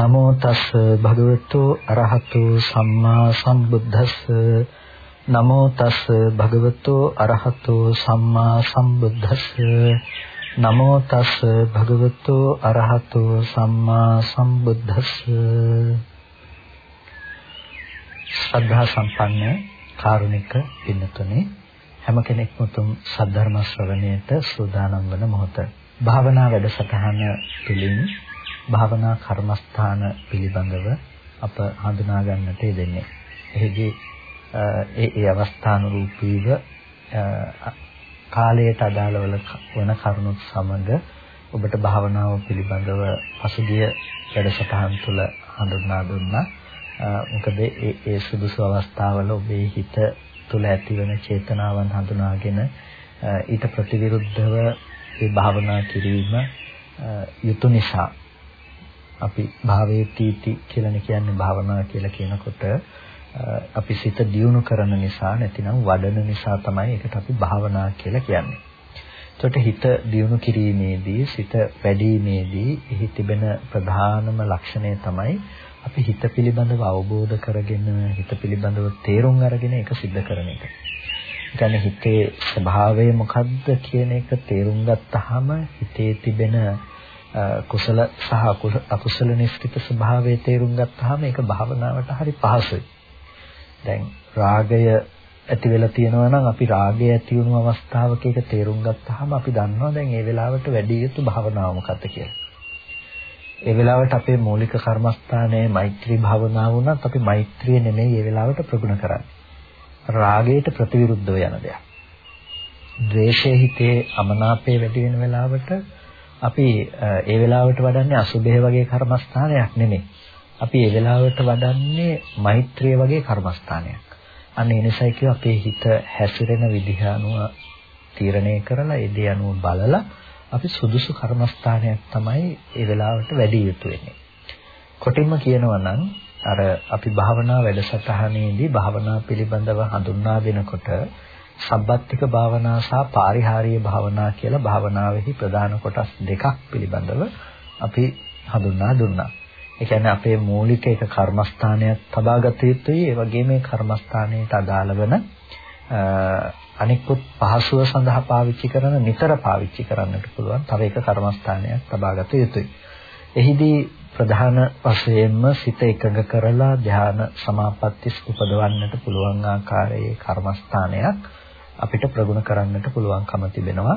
නමෝ තස් භගවතු අරහතු සම්මා සම්බුද්දස්ස. නමෝ තස් භගවතු අරහතු සම්මා සම්බුද්දස්ස. නමෝ තස් භගවතු අරහතු සම්මා සම්බුද්දස්ස. ශ්‍රද්ධා සම්පන්න කාරුණික පින්නතුනේ හැම කෙනෙක්ම තුම් සද්ධර්ම ශ්‍රවණයට සූදානම් වන මොහොත භාවනා වැඩසටහන තුළින් භාවනා කර්මස්ථාන පිළිබඳව අප හඳුනා ගන්නට යෙදෙන්නේ. එහිදී ඒ ඒ අවස්ථානුරූපීව කාලයට අදාළ වන කරුණුත් සමග ඔබට භාවනාව පිළිබඳව පසුගිය වැඩසටහන් තුළ හඳුන්වා දුන්නා. මොකද ඒ ඒ සුදුසු අවස්ථාවල ඔබේ හිත තුළ ඇතිවන චේතනාවන් හඳුනාගෙන ඊට ප්‍රතිවිරුද්ධව ඒ භාවනා කිරීම යුතු නිසා අපි භාවයේ තීති කියලානේ කියන්නේ භාවනා කියලා කියනකොට අපි සිත දියුණු කරන නිසා නැතිනම් වඩන නිසා තමයි ඒකට අපි භාවනා කියලා කියන්නේ. එතකොට හිත දියුණු කිරීමේදී සිත වැඩිීමේදී එහි තිබෙන ප්‍රධානම ලක්ෂණය තමයි අපි හිත පිළිබඳව අවබෝධ කරගෙන හිත පිළිබඳව තේරුම් අරගෙන ඒක सिद्ध කරන එක. කියන්නේ හිතේ ස්වභාවය මොකද්ද කියන එක තේරුම් ගත්තාම හිතේ තිබෙන කුසල සහ අකුසල නිස්කිත ස්වභාවය තේරුම් ගත්තාම ඒක භාවනාවට හරි පහසුයි. දැන් රාගය ඇති වෙලා තියෙනවා නම් අපි රාගය ඇති වුණු අවස්ථාවක ඒක තේරුම් ගත්තාම අපි දන්නවා දැන් ඒ වෙලාවට වැඩි යුතු භාවනාව මොකක්ද කියලා. ඒ වෙලාවට අපේ මූලික කර්මස්ථානයේ මෛත්‍රී භාවනාව වුණත් අපි මෛත්‍රිය නෙමෙයි ඒ වෙලාවට ප්‍රගුණ කරන්නේ. රාගයට ප්‍රතිවිරුද්ධව යන දෙයක්. ද්වේෂයේ හිතේ අමනාපය වැඩි වෙන වෙලාවට අපි ඒ වෙලාවට වඩන්නේ අසුභය වගේ කර්මස්ථානයක් නෙමෙයි. අපි ඒ වෙලාවට වඩන්නේ මෛත්‍රිය වගේ කර්මස්ථානයක්. අන්න ඒ නිසායි කිය අපේ හිත හැසිරෙන විදිහ අනුව තීරණය කරලා ඒ දේ අනුව බලලා අපි සුදුසු කර්මස්ථානයක් තමයි ඒ වෙලාවට වැඩි යුතු වෙන්නේ. කොටින්ම කියනවා නම් අර අපි භාවනා වැඩසටහනේදී භාවනා පිළිබඳව හඳුන්වා දෙනකොට සබ්බත්තික භාවනා සහ පාරිහාරීය භාවනා කියලා භාවනාවෙහි ප්‍රධාන කොටස් දෙකක් පිළිබඳව අපි හඳුන්වා දුන්නා. ඒ කියන්නේ අපේ මූලික එක කර්මස්ථානයක් තබාගත යුතුයි. ඒ වගේම මේ කර්මස්ථානයට අදාළ වන අනිකුත් පහසුව සඳහා පාවිච්චි කරන නිතර පාවිච්චි කරන්නට පුළුවන් තව එක කර්මස්ථානයක් තබාගත යුතුයි. එහිදී ප්‍රධාන වශයෙන්ම සිත එකඟ කරලා ධ්‍යාන සමාපatti උපදවන්නට පුළුවන් ආකාරයේ කර්මස්ථානයක් අපිට ප්‍රගුණ කරන්නට පුළුවන්කම තිබෙනවා.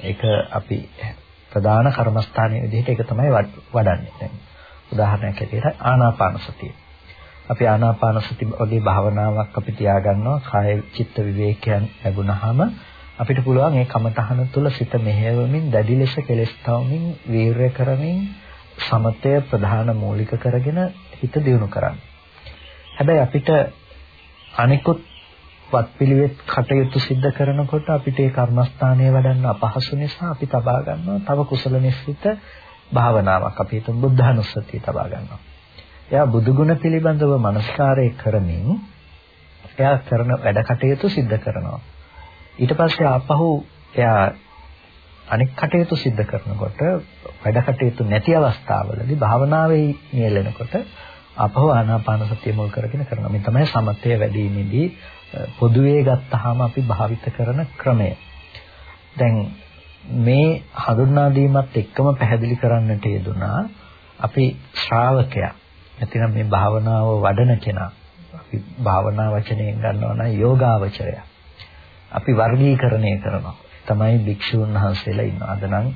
ඒක අපි ප්‍රධාන කර්මස්ථානයේ විදිහට ඒක තමයි වඩන්නේ. දැන් උදාහරණයක් ඇටියට ආනාපාන සතිය. අපි ආනාපාන සති වගේ භාවනාවක් අපි තියාගන්නවා කාය චිත්ත විවේකයන් ලැබුණාම අපිට පුළුවන් ඒ කමතහන තුළ සිත මෙහෙයවමින් දැඩි ලෙස කෙලස් තවමින් වීරය කරමින් සමතය ප්‍රධාන මූලික කරගෙන හිත දියුණු කරන්න. හැබැයි අපිට අනිකුත් වත්පිළිවෙත් කටයුතු සිද්ධ කරනකොට අපිට ඒ කර්මස්ථානය වඩන්න අපහසු නිසා අපි තබා ගන්නවා තව කුසල නිස්සිත භාවනාවක් අපි හිතමු බුද්ධානුස්සතිය තබා ගන්නවා. එයා බුදුගුණ පිළිබඳව මනස්කාරය කරමින් එයා කරන වැඩ කටයුතු සිද්ධ කරනවා. ඊට පස්සේ ආපහු එයා අනෙක් කටයුතු සිද්ධ කරනකොට වැඩ කටයුතු නැති අවස්ථාවලදී භාවනාවේ නියැලෙනකොට අපව ආනාපාන සතිය මුල් කරගෙන කරනවා. මේ තමයි සමතය වැඩිීමේදී පොදුවේ ගත්තාම අපි භාවිත කරන ක්‍රමය. දැන් මේ හඳුන්වා දීමත් එක්කම පැහැදිලි කරන්නට යෙදුනා අපි ශ්‍රාවකයා නැතිනම් මේ භාවනාව වඩන කෙනා අපි භාවනා වචනයෙන් ගන්නවා නම් යෝගාවචරය. අපි වර්ගීකරණය කරනවා. තමයි භික්ෂුන් වහන්සේලා ඉන්නවා. අද නම්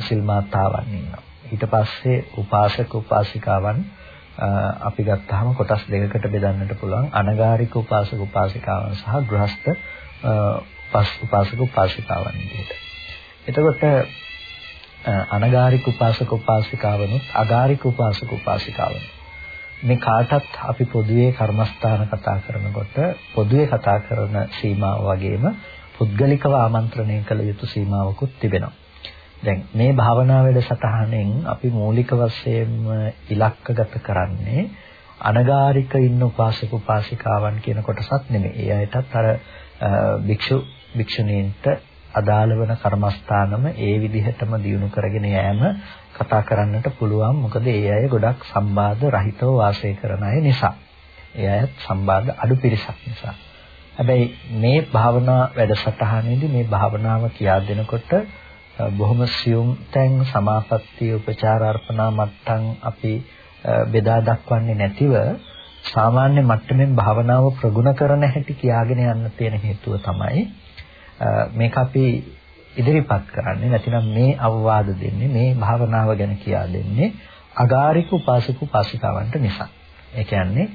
සිල් මාතාවන් ඉන්නවා. ඊට පස්සේ උපාසක උපාසිකාවන් අපි ගත්තාම කොටස් දෙකකට බෙදන්නට පුළුවන් අනගාരിക උපාසක උපාසිකාවන් සහ ගෘහස්ත උපාසක උපාසිකාවන් විදිහට. එතකොට අනගාരിക උපාසක උපාසිකාවනුත් අගාരിക උපාසක උපාසිකාවන් මේ කාටත් අපි පොදුවේ කර්මස්ථාන කතා කරනකොට පොදුවේ කතා කරන සීමාව වගේම පුද්ගලිකව ආමන්ත්‍රණය කළ යුතු සීමාවකුත් තිබෙනවා. දැන් මේ භාවනා වැඩසටහනෙන් අපි මූලික වශයෙන්ම ඉලක්කගත කරන්නේ අනගාരിക ඉන්න උපාසක උපාසිකාවන් කියන කොටසක් නෙමෙයි. ඒ අයටත් අර භික්ෂු භික්ෂුණීන්ට අදාළ වෙන කර්මස්ථානම ඒ විදිහටම දියුණු කරගෙන යෑම කතා කරන්නට පුළුවන්. මොකද ඒ අය ගොඩක් සම්බාධ රහිතව වාසය කරන අය නිසා. ඒ අයත් සම්බාධ අඩු පිරිසක් නිසා. හැබැයි මේ භාවනා වැඩසටහනේදී මේ භාවනාව කියා දෙනකොට බොහොම සියුම් තැන් සමාපත්තිය උපචාර අර්පණා මට්ටම් අපි බෙදා දක්වන්නේ නැතිව සාමාන්‍ය මට්ටමින් භාවනාව ප්‍රගුණ කරන හැටි කියාගෙන යන්න තියෙන හේතුව තමයි මේක අපි ඉදිරිපත් කරන්නේ නැතිනම් මේ අවවාද දෙන්නේ මේ භාවනාව ගැන කියා දෙන්නේ අගාരിക උපාසක උපාසිකාවන්ට නිසා. ඒ කියන්නේ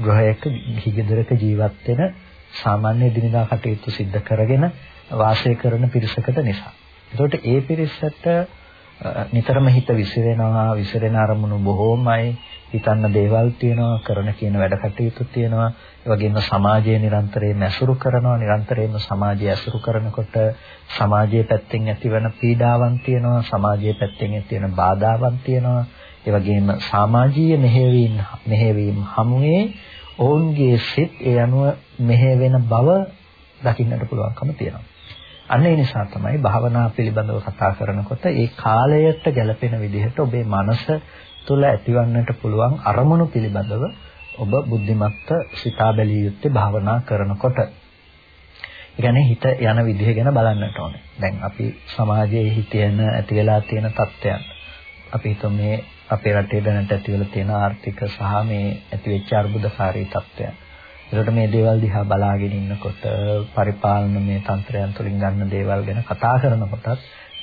ග්‍රහයක හිගෙදරක ජීවත් වෙන සාමාන්‍ය දිනදා කටයුතු සිද්ධ කරගෙන වාසය කරන පිරිසකට නිසා. ඒකට ඒ පිරිසට නිතරම හිත විසිරෙනවා විසිරෙන අරමුණු බොහෝමයි. හිතන්න දේවල් තියෙනවා කරන කියන වැඩ කටයුතු තියෙනවා. ඒ වගේම සමාජය නිරන්තරයෙන් ඇසුරු කරනවා. නිරන්තරයෙන්ම සමාජය ඇසුරු කරනකොට සමාජයේ පැත්තෙන් ඇතිවන පීඩාවන් තියෙනවා. සමාජයේ පැත්තෙන් ඇතිවන බාධාවන් තියෙනවා. ඒ වගේම සමාජීය මෙහෙවීම් මෙහෙවීම් හමුවේ ඔවුන්ගේ සිත් ඒ අනුව මෙහෙවෙන බව දකින්නට පුළුවන්කම තියෙනවා අන්න ඒ නිසා තමයි භාවනා පිළිබඳව කතා කරනකොට ඒ කාලයට ගැලපෙන විදිහට ඔබේ මනස තුළ ඇතිවන්නට පුළුවන් අරමුණු පිළිබඳව ඔබ බුද්ධිමත්ව සිතා බැලිය යුත්තේ භාවනා කරනකොට. ඒ කියන්නේ හිත යන විදිහ ගැන බලන්නට ඕනේ. දැන් අපි සමාජයේ හිතෙන ඇති වෙලා තියෙන තත්ත්වයන් අපි හිතමු මේ අපේ රටේ දැනට ඇති වෙලා තියෙන ආර්ථික සහ මේ ඇතිවෙච්ච අර්බුදකාරී තත්ත්වයන්. ඒකට මේ දේවල් දිහා බලාගෙන ඉන්නකොට පරිපාලන මේ තන්ත්‍රයන් තුළින් ගන්න දේවල් ගැන කතා කරනකොටත්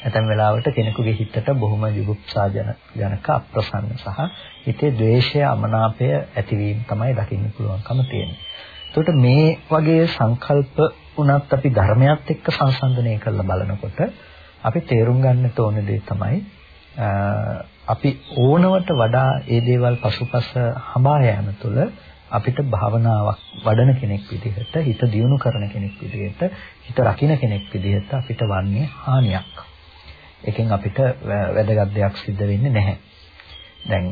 ඇතැම් වෙලාවට කෙනෙකුගේ හිතට බොහොම විමුක්සා ජනක අප්‍රසන්න සහ හිතේ ද්වේෂය අමනාපය ඇතිවීම තමයි දකින්න පුළුවන්කම තියෙන්නේ. එතකොට මේ වගේ සංකල්ප උනත් අපි ධර්මයත් එක්ක සංසන්දනය කරලා බලනකොට අපි තේරුම් ගන්න ඕන දේ තමයි අපි ඕනවට වඩා ඒ දේවල් පසුපස හඹා යෑම තුළ අපිට භාවනාවක් වඩන කෙනෙක් විදිහට හිත දියුණු කරන කෙනෙක් විදිහට හිත රකින්න කෙනෙක් විදිහට අපිට වන්නේ හානියක්. එකෙන් අපිට වැදගත් දෙයක් සිද්ධ වෙන්නේ නැහැ. දැන්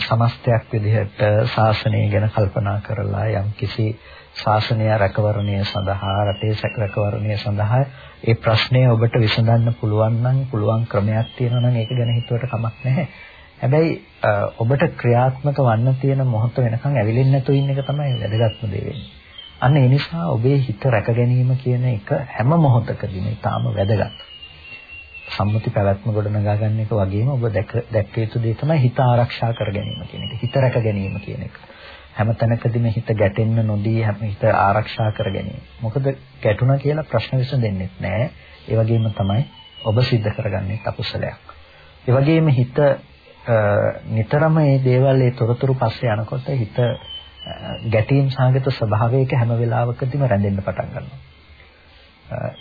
සමස්තයක් විදිහට ශාසනය ගැන කල්පනා කරලා යම් කිසි ශාසනය රැකවරණය සඳහා රටේ සැක රැකවරණය සඳහා ඒ ප්‍රශ්නය ඔබට විසඳන්න පුළුවන් නම් පුළුවන් ක්‍රමයක් තියෙනවා නම් ඒක ගැන හිතුවට කමක් නැහැ. හැබැයි ඔබට ක්‍රියාත්මක වන්න තියෙන මොහොත වෙනකන් ඇවිලෙන්නේ නැතුව ඉන්න එක තමයි වැදගත්ම දේ වෙන්නේ. අන්න ඒ නිසා ඔබේ හිත රැක ගැනීම කියන එක හැම මොහොතකදීම ඊටාම වැදගත්. සම්මුති පැවැත්ම ගොඩනගා ගන්න එක වගේම ඔබ දැක දැක්ක යුතු දේ තමයි හිත ආරක්ෂා කර ගැනීම කියන එක. හිත රැක ගැනීම කියන එක. හැම තැනකදීම හිත ගැටෙන්න නොදී හැම හිත ආරක්ෂා කර ගැනීම. මොකද ගැටුණා කියලා ප්‍රශ්න විසඳෙන්නේ නැහැ. ඒ වගේම තමයි ඔබ සිද්ධ කරගන්නේ අකුසලයක්. ඒ වගේම හිත නිතරම මේ දේවල් ඒ තොරතුරු පස්සේ යනකොට හිත ගැටීම් සාගත ස්වභාවයක හැම වෙලාවකදීම රැඳෙන්න පටන් ගන්නවා.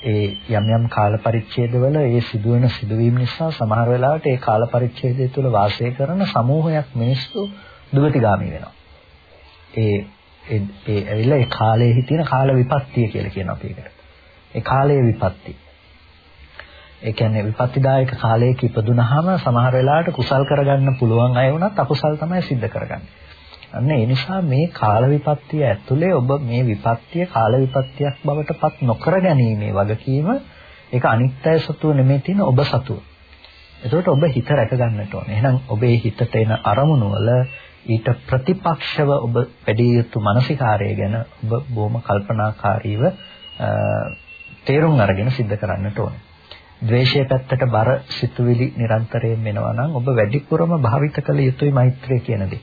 ඒ යම් යම් කාල පරිච්ඡේදවල ඒ සිදුවෙන සිදුවීම් නිසා සමහර වෙලාවට ඒ කාල පරිච්ඡේදය තුළ වාසය කරන සමූහයක් මිනිස්සු දුගතිගාමී වෙනවා. ඒ ඒ ඒ ඇවිල්ලා ඒ කාලයේ තියෙන කාල විපත්තිය කියලා කියනවා අපි ඒකට. ඒ කාලයේ විපත්ති. ඒ කියන්නේ විපත්තිදායක කාලයක ඉපදුනහම සමහර වෙලාවට කුසල් කරගන්න පුළුවන් අය වුණත් අකුසල් තමයි සිද්ධ කරගන්නේ. අන්න ඒ නිසා මේ කාල විපත්තිය ඇතුලේ ඔබ මේ විපත්තිය කාල විපත්තියක් බවට පත් නොකර ගැනීමේ වගකීම ඒක අනිත්‍ය සතුව නෙමෙයි තියෙන ඔබ සතුව. එතකොට ඔබ හිත රැක ගන්නට ඕනේ. එහෙනම් ඔබේ හිතට එන අරමුණු වල ඊට ප්‍රතිපක්ෂව ඔබ වැඩි යුතු මානසිකාරය ගැන ඔබ බොහොම කල්පනාකාරීව තේරුම් අරගෙන සිද්ධ කරන්නට ඕනේ. ද්වේෂයේ පැත්තට බර සිතුවිලි නිරන්තරයෙන් එනවා නම් ඔබ වැඩිපුරම භාවිත කළ යුතුයි මෛත්‍රිය කියන දේ.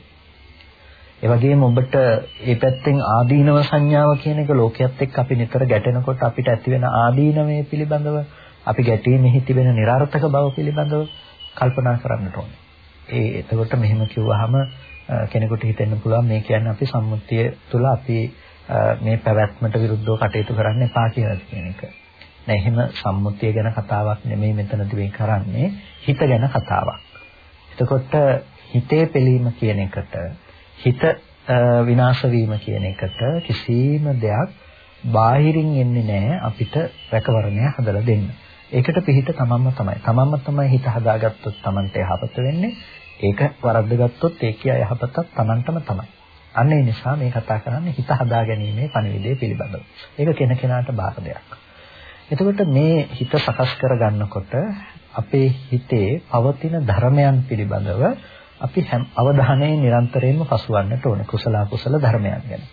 ඒ වගේම ඔබට මේ පැත්තෙන් ආදීනව සංඥාව කියන එක ලෝකයේත් එක්ක අපි නිතර ගැටෙනකොට අපිට ඇති වෙන ආදීනමේ පිළිබඳව අපි ගැටීමෙහි තිබෙන નિરර්ථක බව පිළිබඳව කල්පනා කරන්නට ඕනේ. ඒ එතකොට මෙහෙම කිව්වහම කෙනෙකුට හිතෙන්න පුළුවන් මේ කියන්නේ අපි සම්මුතිය තුළ අපි මේ පැවැත්මට විරුද්ධව කටයුතු කරන්න එපා කියලා කියන එක. නෑ එහෙම සම්මුතිය ගැන කතාවක් නෙමෙයි මෙතනදී මේ කරන්නේ හිත ගැන කතාවක්. එතකොට හිතේ පිළීම කියන එකට හිත විනාශ වීම කියන එකට කිසිම දෙයක් බාහිරින් එන්නේ නැහැ අපිට රැකවරණය හදලා දෙන්න. ඒකට පිහිට තමන්ම තමයි. තමන්ම තමයි හිත හදාගත්තොත් තමන්ට යහපත වෙන්නේ. ඒක වරද්දගත්තොත් ඒකේ යහපතක් තමන්ටම තමයි. අන්න ඒ නිසා මේ කතා කරන්නේ හිත හදාගැනීමේ පණිවිඩය පිළිබඳව. ඒක කෙනකෙනාට බාර දෙයක්. එතකොට මේ හිත සකස් කරගන්නකොට අපේ හිතේ පවතින ධර්මයන් පිළිබඳව අපි අවධානය නිරන්තරයෙන්ම පසුවන්නට ඕනේ කුසල අකුසල ධර්මයන් ගැන.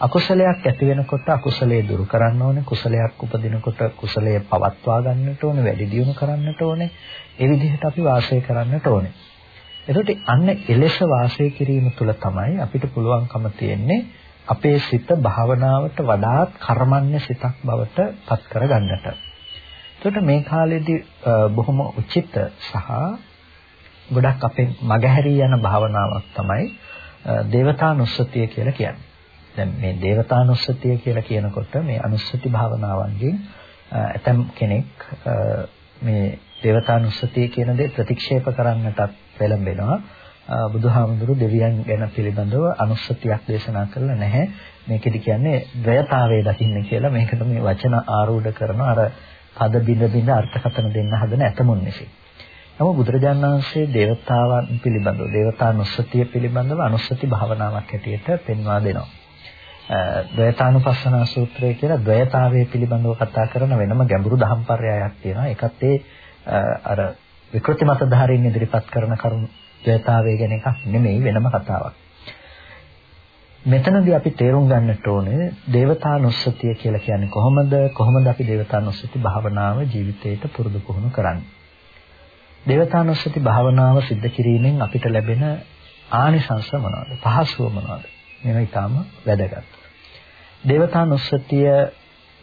අකුසලයක් ඇති වෙනකොට අකුසලයේ දුරු කරන්න ඕනේ කුසලයක් උපදිනකොට කුසලයේ පවත්වා ගන්නට ඕනේ වැඩි දියුණු කරන්නට ඕනේ ඒ විදිහට අපි වාසය කරන්නට ඕනේ එතකොට අන්න එලෙස වාසය කිරීම තුළ තමයි අපිට පුළුවන්කම තියෙන්නේ අපේ සිත භාවනාවට වඩාත් කර්මන්නේ සිතක් බවට පත් කරගන්නට. එතකොට මේ කාලේදී බොහොම උචිත සහ ගොඩක් අපේ මගහැරී යන භාවනාවක් තමයි දේවතානුස්සතිය කියලා කියන්නේ. දැන් මේ දේවතානුස්සතිය කියලා කියනකොට මේ අනුස්සති භාවනාවන්ගෙන් ඇතම් කෙනෙක් මේ දේවතානුස්සතිය කියන දේ ප්‍රතික්ෂේප කරන්නටත් පෙළඹෙනවා. බුදුහාමුදුරු දෙවියන් ගැන පිළිබඳව අනුස්සතියක් දේශනා කරලා නැහැ. මේකෙදි කියන්නේ ද්වයතාවයේ දකින්න කියලා මේකට මේ වචන ආරූඪ කරන අර පද බිඳ බිඳ අර්ථකථන දෙන්න හදන ඇතමුන් විසින්. නමුත් බුදුරජාණන් වහන්සේ දේවතාවන් පිළිබඳව දේවතානුස්සතිය පිළිබඳව අනුස්සති භාවනාවක් හැටියට පෙන්වා දෙනවා. ද්වයතානුපස්සනා සූත්‍රය කියලා ද්වයතාවයේ පිළිබඳව කතා කරන වෙනම ගැඹුරු දහම්පර්යායක් තියෙනවා. ඒකත් ඒ අර විකෘති මතධාරීන් ඉදිරිපත් කරන කරුණු ද්වේතාවය ගැන එකක් නෙමෙයි වෙනම කතාවක්. මෙතනදී අපි තේරුම් ගන්නට ඕනේ දේවතානුස්සතිය කියලා කියන්නේ කොහොමද කොහොමද අපි දේවතානුස්සති භාවනාව ජීවිතයට පුරුදු පුහුණු කරන්නේ. දේවතානුස්සති භාවනාව સિદ્ધ කිරීමෙන් අපිට ලැබෙන ආනිසංස මොනවද? පහසුව මොනවද? මේවා ඊටාම වැදගත්. දේවතානුස්සතිය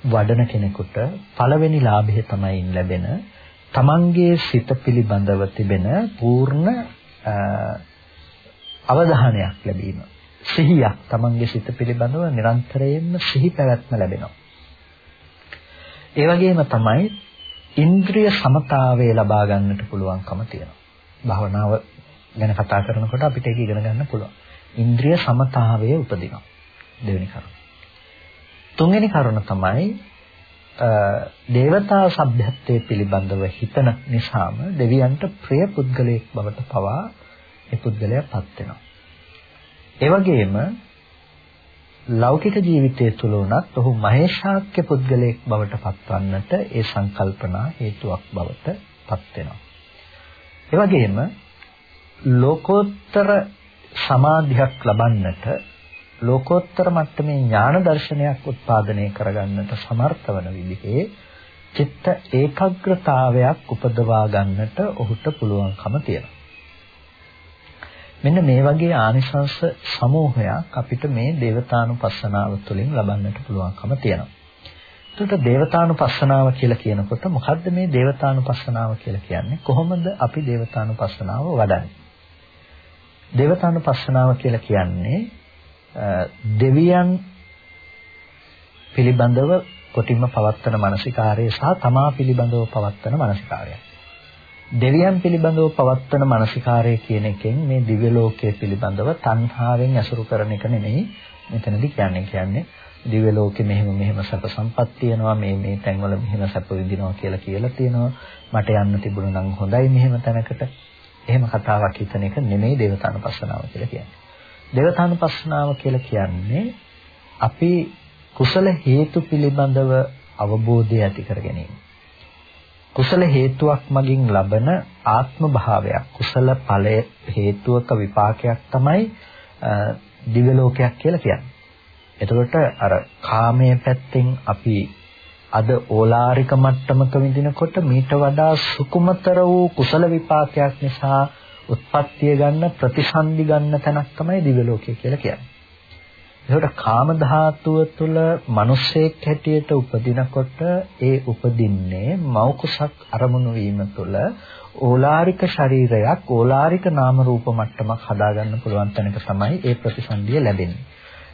වඩන කෙනෙකුට පළවෙනි ලාභය තමයි ලැබෙන තමන්ගේ සිත පිළිබඳව තිබෙන පූර්ණ අවධානයක් ලැබීම. සිහියක් තමන්ගේ සිත පිළිබඳව නිරන්තරයෙන්ම සිහි පැවැත්ම ලැබෙනවා. ඒ වගේම තමයි ඉන්ද්‍රිය සමතාවය ලබා ගන්නට පුළුවන්කම තියෙනවා. භවනාව ගැන කතා කරනකොට අපිට ඒක ඉගෙන ගන්න පුළුවන්. ඉන්ද්‍රිය සමතාවය උපදිනවා. දෙවෙනි කරුණ. තුන්වෙනි කරුණ තමයි දේවතා සભ્યත්වයේ පිළිබඳව හිතන නිසාම දෙවියන්ට ප්‍රිය පුද්ගලයෙක් බවට පවා ඒ පුද්ගලයාපත් වෙනවා. ඒ වගේම ලෞකික ජීවිතය තුළ උනත් ඔහු මහේශාක්‍ය පුද්ගලයෙක් බවට පත්වන්නට ඒ සංකල්පනා හේතුවක් බවට පත් වෙනවා. ඒ වගේම ලෝකෝත්තර සමාධියක් ලබන්නට ලෝකෝත්තර මට්ටමේ ඥාන දර්ශනයක් උත්පාදනය කරගන්නට සමර්ථ වන විදිහේ චිත්ත ඒකාග්‍රතාවයක් උපදවා ගන්නට ඔහුට පුළුවන්කම තියෙනවා. මෙන්න මේ වගේ ආනිසංස සමූහයක් අපිට මේ දේවතානුපස්සනාව තුළින් ලබන්නට පුළුවන්කම තියෙනවා. එතකොට දේවතානුපස්සනාව කියලා කියනකොට මොකද්ද මේ දේවතානුපස්සනාව කියලා කියන්නේ? කොහොමද අපි දේවතානුපස්සනාව වඩන්නේ? දේවතානුපස්සනාව කියලා කියන්නේ දෙවියන් පිළිබඳව කොටින්ම පවත්තන මානසිකාරය සහ තමා පිළිබඳව පවත්තන මානසිකාරය. දෙවියන් පිළිබඳව පවත්තන මානසිකාරය කියන එකෙන් මේ දිව්‍ය ලෝකයේ පිළිබඳව තණ්හාවෙන් ඇසුරු කරන එක නෙමෙයි මෙතනදී කියන්නේ. කියන්නේ දිව්‍ය ලෝකෙ මෙහෙම මෙහෙම සැප සම්පත් තියෙනවා මේ මේ තැන්වල මෙහෙම සැප විඳිනවා කියලා කියලා තියෙනවා. මට යන්න තිබුණා නම් හොඳයි මෙහෙම තැනකට. එහෙම කතාවක් හිතන එක නෙමෙයි දේවතානුපස්සනාව කියලා කියන්නේ. දේවතානුපස්සනාව කියලා කියන්නේ අපි කුසල හේතු පිළිබඳව අවබෝධය ඇති කර ගැනීම. කුසල හේතුවක් මගින් ලබන ආත්ම භාවයක් කුසල ඵලය හේතුවක විපාකයක් තමයි දිව්‍ය ලෝකයක් කියලා කියන්නේ. එතකොට අර කාමයේ පැත්තෙන් අපි අද ඕලාරික මට්ටමක විඳිනකොට මීට වඩා සුකුමතර වූ කුසල විපාකයක් නිසා උත්පත්තිය ගන්න ප්‍රතිසන්දි ගන්න තැනක් තමයි දිව්‍ය ලෝකය කියලා කියන්නේ. ඒකට කාම ධාතුව තුළ මිනිස්සෙක් හැටියට උපදිනකොට ඒ උපදින්නේ මෞ කුසක් අරමුණු වීම තුළ ඕලාරික ශරීරයක් ඕලාරික නාම රූප මට්ටමක් හදාගන්න පුළුවන් තැනක තමයි ඒ ප්‍රතිසන්දිය ලැබෙන්නේ.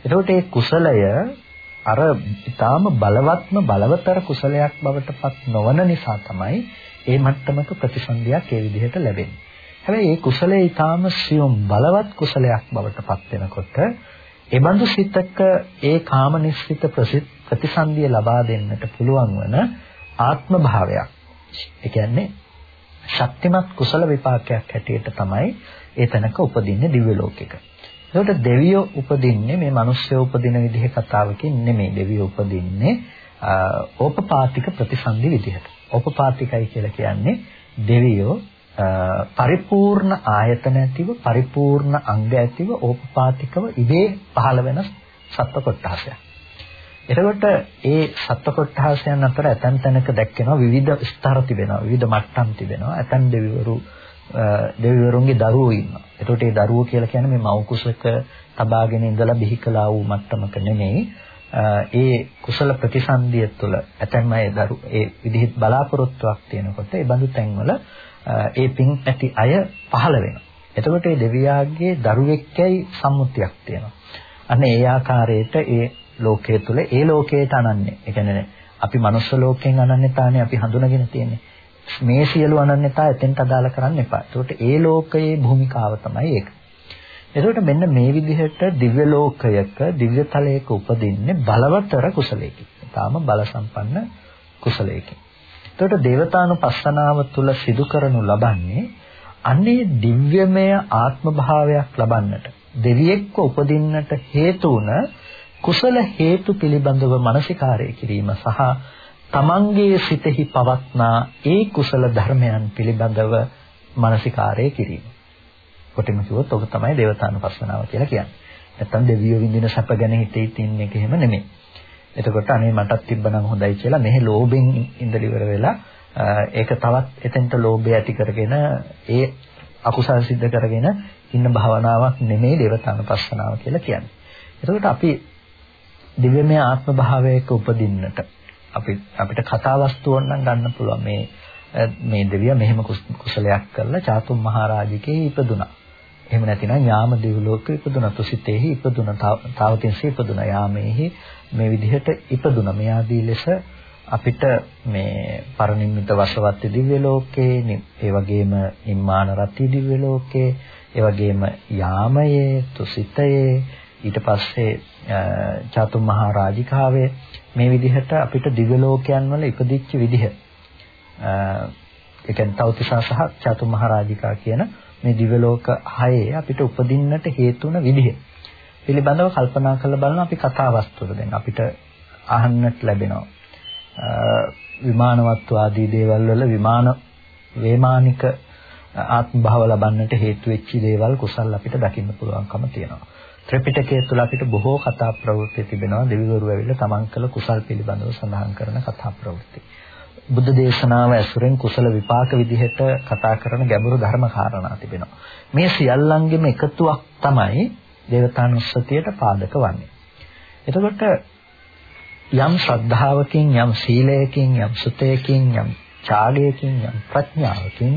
එතකොට මේ කුසලය අර ඊටාම බලවත්ම බලවතර කුසලයක් බවට පත් නොවන නිසා තමයි ඒ මට්ටමක ප්‍රතිසන්දියක් ඒ විදිහට ලැබෙන්නේ. හැබැයි මේ කුසලයේ ඊටාම සියුම් බලවත් කුසලයක් බවට පත් වෙනකොට ඒ බඳු සිතක ඒ කාම නිස්සිත ප්‍රතිසන්දිය ලබා දෙන්නට පුළුවන් වන ආත්ම භාවයක්. ඒ කියන්නේ ශක්තිමත් කුසල විපාකයක් හැටියට තමයි ඒ තැනක උපදින්නේ දිව්‍ය ලෝකෙක. ඒකට දෙවියෝ උපදින්නේ මේ මිනිස්සු උපදින විදිහ කතාවකින් නෙමෙයි. දෙවියෝ උපදින්නේ ඕපපාතික ප්‍රතිසන්දි විදිහට. ඕපපාතිකයි කියලා කියන්නේ දෙවියෝ පරිපූර්ණ ආයතන ඇතිව පරිපූර්ණ අංග ඇතිව ඕපපාතිකව ඉබේ පහළ වෙන සත්ව කොටහසයක්. එතකොට ඒ සත්ව කොටහසයන් අතර ඇතැම් තැනක දැක්කෙනවා විවිධ ස්තර තිබෙනවා විවිධ මට්ටම් තිබෙනවා ඇතැම් දෙවිවරු දෙවිවරුන්ගේ දරුවෝ ඉන්නවා. එතකොට ඒ දරුවෝ කියලා කියන්නේ මේ මව් කුසක තබාගෙන ඉඳලා බිහි කළා වූ මට්ටමක නෙමෙයි. ඒ කුසල ප්‍රතිසන්දිය තුළ ඇතැම් අය දරු ඒ විදිහට බලාපොරොත්තුවක් තියෙනකොට ඒ බඳු තැන්වල ඒ පින් ඇති අය පහළ වෙනවා. එතකොට මේ දෙවියාගේ දරුවෙක්කයි සම්මුතියක් තියෙනවා. අන්න ඒ ආකාරයට ඒ ලෝකයේ තුල ඒ ලෝකයට අනන්නේ. ඒ කියන්නේ අපි මනුස්ස ලෝකයෙන් අනන්‍යතාවනේ අපි හඳුනගෙන තියෙන්නේ. මේ සියලු අනන්‍යතා එතෙන්ට අදාළ කරන්න එපා. ඒකට ඒ ලෝකයේ භූමිකාව තමයි ඒක. එතකොට මෙන්න මේ විදිහට දිව්‍ය ලෝකයක දිව්‍ය තලයක උපදින්නේ බලවතර කුසලයකින්. තාම බල සම්පන්න කුසලයකින්. එතකොට දේවතානුපස්සනාව තුළ සිදු කරනු ලබන්නේ අන්නේ දිව්‍යමය ආත්ම භාවයක් ලබන්නට දෙවියෙක්ව උපදින්නට හේතු වුණ කුසල හේතු පිළිබඳව මනසිකාරය කිරීම සහ තමන්ගේ සිතෙහි පවත්නා ඒ කුසල ධර්මයන් පිළිබඳව මානසිකාරය කිරීම. කොටිම කිව්වොත් ඔබ තමයි දේවතානුපස්සනාව කියලා කියන්නේ. නැත්තම් දෙවියෝ විඳින සැප ගැන හිතේ තින්න එක එහෙම නෙමෙයි. එතකොට අනේ මටත් තිබ්බනම් හොඳයි කියලා මෙහි ලෝභෙන් ඉඳලා ඉවර වෙලා ඒක තවත් එතෙන්ට ලෝභය ඇති කරගෙන ඒ අකුසල් සිද්ධ කරගෙන ඉන්න භාවනාවක් නෙමෙයි දේවතානුපස්සනාව කියලා කියන්නේ. එතකොට අපි දිව්‍යමය ආත්ම භාවයක උපදින්නට අපි අපිට කතා වස්තුවක් නම් ගන්න පුළුවන් මේ මේ දෙවියා මෙහෙම කුසලයක් කරලා චාතුම් මහරජිකේ ඉපදුනා. එහෙම නැතිනම් යාම දිව්ලෝක ඉපදුනා තුසිතේහි ඉපදුනා තාවතින්සේ ඉපදුනා යාමේහි මේ විදිහට ඉපදුනා. මේ ආදී ලෙස අපිට මේ පරිනිම්මිත වසවත්ති දිව්‍ය ලෝකේ ඒ වගේම නිම්මාන රති දිව්‍ය ලෝකේ ඒ වගේම යාමයේ තුසිතයේ ඊට පස්සේ චාතුම් මහරජිකාවේ මේ විදිහට අපිට දිව්‍ය ලෝකයන් වල ඉපදිච්ච විදිහ ඒ කියන්නේ තෞතිසා සහ චතුමහරජිකා කියන මේ දිව්‍ය ලෝක හයේ අපිට උපදින්නට හේතු වුණ විදිහ පිළිබඳව කල්පනා කරලා බලන අපි කතා වස්තුව දැන් අපිට අහන්නට ලැබෙනවා විමානවත්ව ආදී දේවල් වල විමාන වේමානික ආත්ම භාව ලබන්නට හේතු වෙච්ච දේවල් කුසල් අපිට දකින්න පුළුවන්කම තියෙනවා ත්‍රිපිටකය තුළ අපිට බොහෝ කතා ප්‍රවෘත්ති තිබෙනවා දෙවිවරු ඇවිල්ලා තමන් කළ කුසල් පිළිබඳව සඳහන් කරන කතා ප්‍රවෘත්ති. බුද්ධ දේශනාව ඇසුරෙන් කුසල විපාක විදිහට කතා කරන ගැඹුරු ධර්ම කාරණා තිබෙනවා. මේ සියල්ලංගෙම එකතුවක් තමයි දේවතානුස්සතියට පාදක වන්නේ. එතකොට යම් ශ්‍රද්ධාවකින් යම් සීලයකින් යම් සුතයකින් යම් ඡාගයකින් යම් ප්‍රඥාවකින්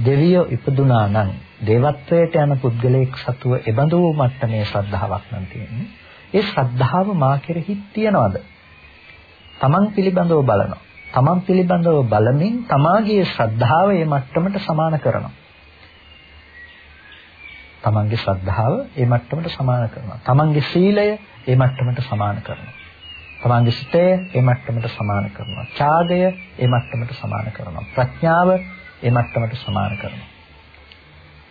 දෙවියෝ ඉපදුනා නම් දේවත්වයට යන පුද්ගලයෙක් සතුව එබඳු මට්ටමේ ශ්‍රද්ධාවක් නම් තියෙන්නේ. ඒ ශ්‍රද්ධාව මා කෙරෙහි තියනවාද? තමන් පිළිබඳව බලනවා. තමන් පිළිබඳව බලමින් තමාගේ ශ්‍රද්ධාව ඒ මට්ටමට සමාන කරනවා. තමන්ගේ ශ්‍රද්ධාව ඒ මට්ටමට සමාන කරනවා. තමන්ගේ සීලය ඒ මට්ටමට සමාන කරනවා. තමන්ගේ සිතය ඒ මට්ටමට සමාන කරනවා. ඡාගය ඒ මට්ටමට සමාන කරනවා. ප්‍රඥාව ඒ මට්ටමට සමාන කරනවා.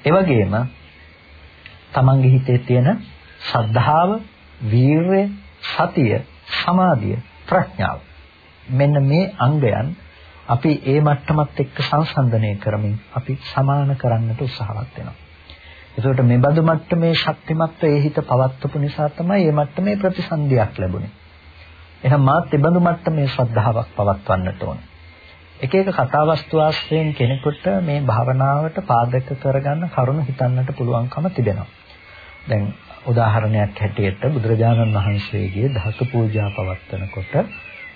ඒ වගේම තමන්ගේ හිතේ තියෙන ශ්‍රද්ධාව, වීරය, සතිය, සමාධිය, ප්‍රඥාව. මෙන්න මේ අංගයන් අපි ඒ මට්ටමත් එක්ක සංසන්දනය කරමින් අපි සමාන කරන්නට උත්සාහවත් වෙනවා. ඒකට මේ බඳු මට්ටමේ ශක්තිමත්ව ඒ හිත පවත්වපු නිසා තමයි මේ මට්ටමේ ප්‍රතිසන්දියක් ලැබුණේ. එහෙනම් මාත් ඒ බඳු මට්ටමේ ශ්‍රද්ධාවක් පවත්වන්නට ඕනේ. එක එක කතාවස්තු ආශ්‍රයෙන් කෙනෙකුට මේ භාවනාවට පාදක කරගන්න කරුණු හිතන්නට පුළුවන්කම තිබෙනවා. දැන් උදාහරණයක් හැටියට බුදුරජාණන් වහන්සේගේ ධාතු පූජා පවත්වනකොට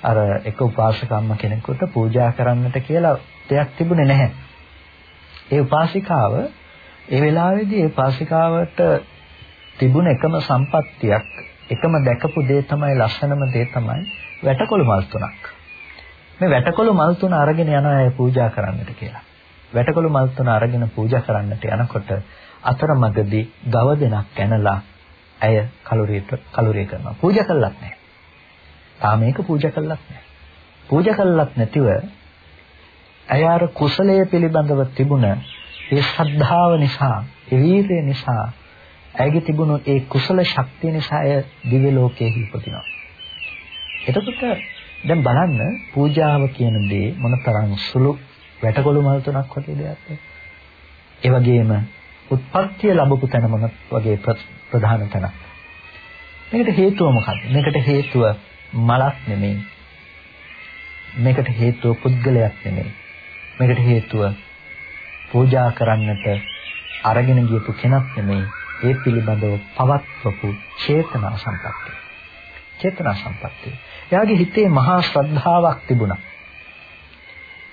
අර එක උපාසකම්ම කෙනෙකුට පූජා කරන්නට කියලා දෙයක් තිබුණේ නැහැ. ඒ උපාසිකාව ඒ වෙලාවේදී ඒ උපාසිකාවට තිබුණ එකම සම්පත්තියක් එකම දැකපු දේ තමයි ලස්සනම දේ තමයි වැටකොළු මල් තුනක්. මේ වැටකොළු මල් තුන අරගෙන යන අය පූජා කරන්නට කියලා. වැටකොළු මල් තුන අරගෙන පූජා කරන්නට යනකොට අතරමඟදී ගව දෙනක් ඇනලා ඇය කලුරියට කලුරිය කරනවා. පූජා කළත් නැහැ. තාම මේක පූජා කළත් නැහැ. පූජා කළත් නැතිව ඇය අර කුසලයේ පිළිබඳව තිබුණ ඒ ශ්‍රද්ධාව නිසා, ඒ වීරිය නිසා ඇයගේ තිබුණු ඒ කුසල ශක්තිය නිසා ඇය දිව්‍ය ලෝකයේ ඉපදිනවා. එතකොට දැන් බලන්න පූජාව කියන දේ මොනතරම් සුළු වැටකොළු මල් තුනක් වගේ දෙයක්ද? ඒ වගේම උත්පත්තිය ලැබපු තැන මොන වගේ ප්‍රධාන තැනක්? මේකට හේතුව මොකක්ද? මේකට හේතුව මලක් නෙමෙයි. මේකට හේතුව පුද්ගලයක් නෙමෙයි. මේකට හේතුව පූජා කරන්නට අරගෙන ගියපු කෙනක් නෙමෙයි. ඒ පිළිබඳව පවත්වපු චේතනා සම්පත්තිය. චේතනා සම්පත්තිය. එයාගේ හිතේ මහා ශ්‍රද්ධාවක් තිබුණා.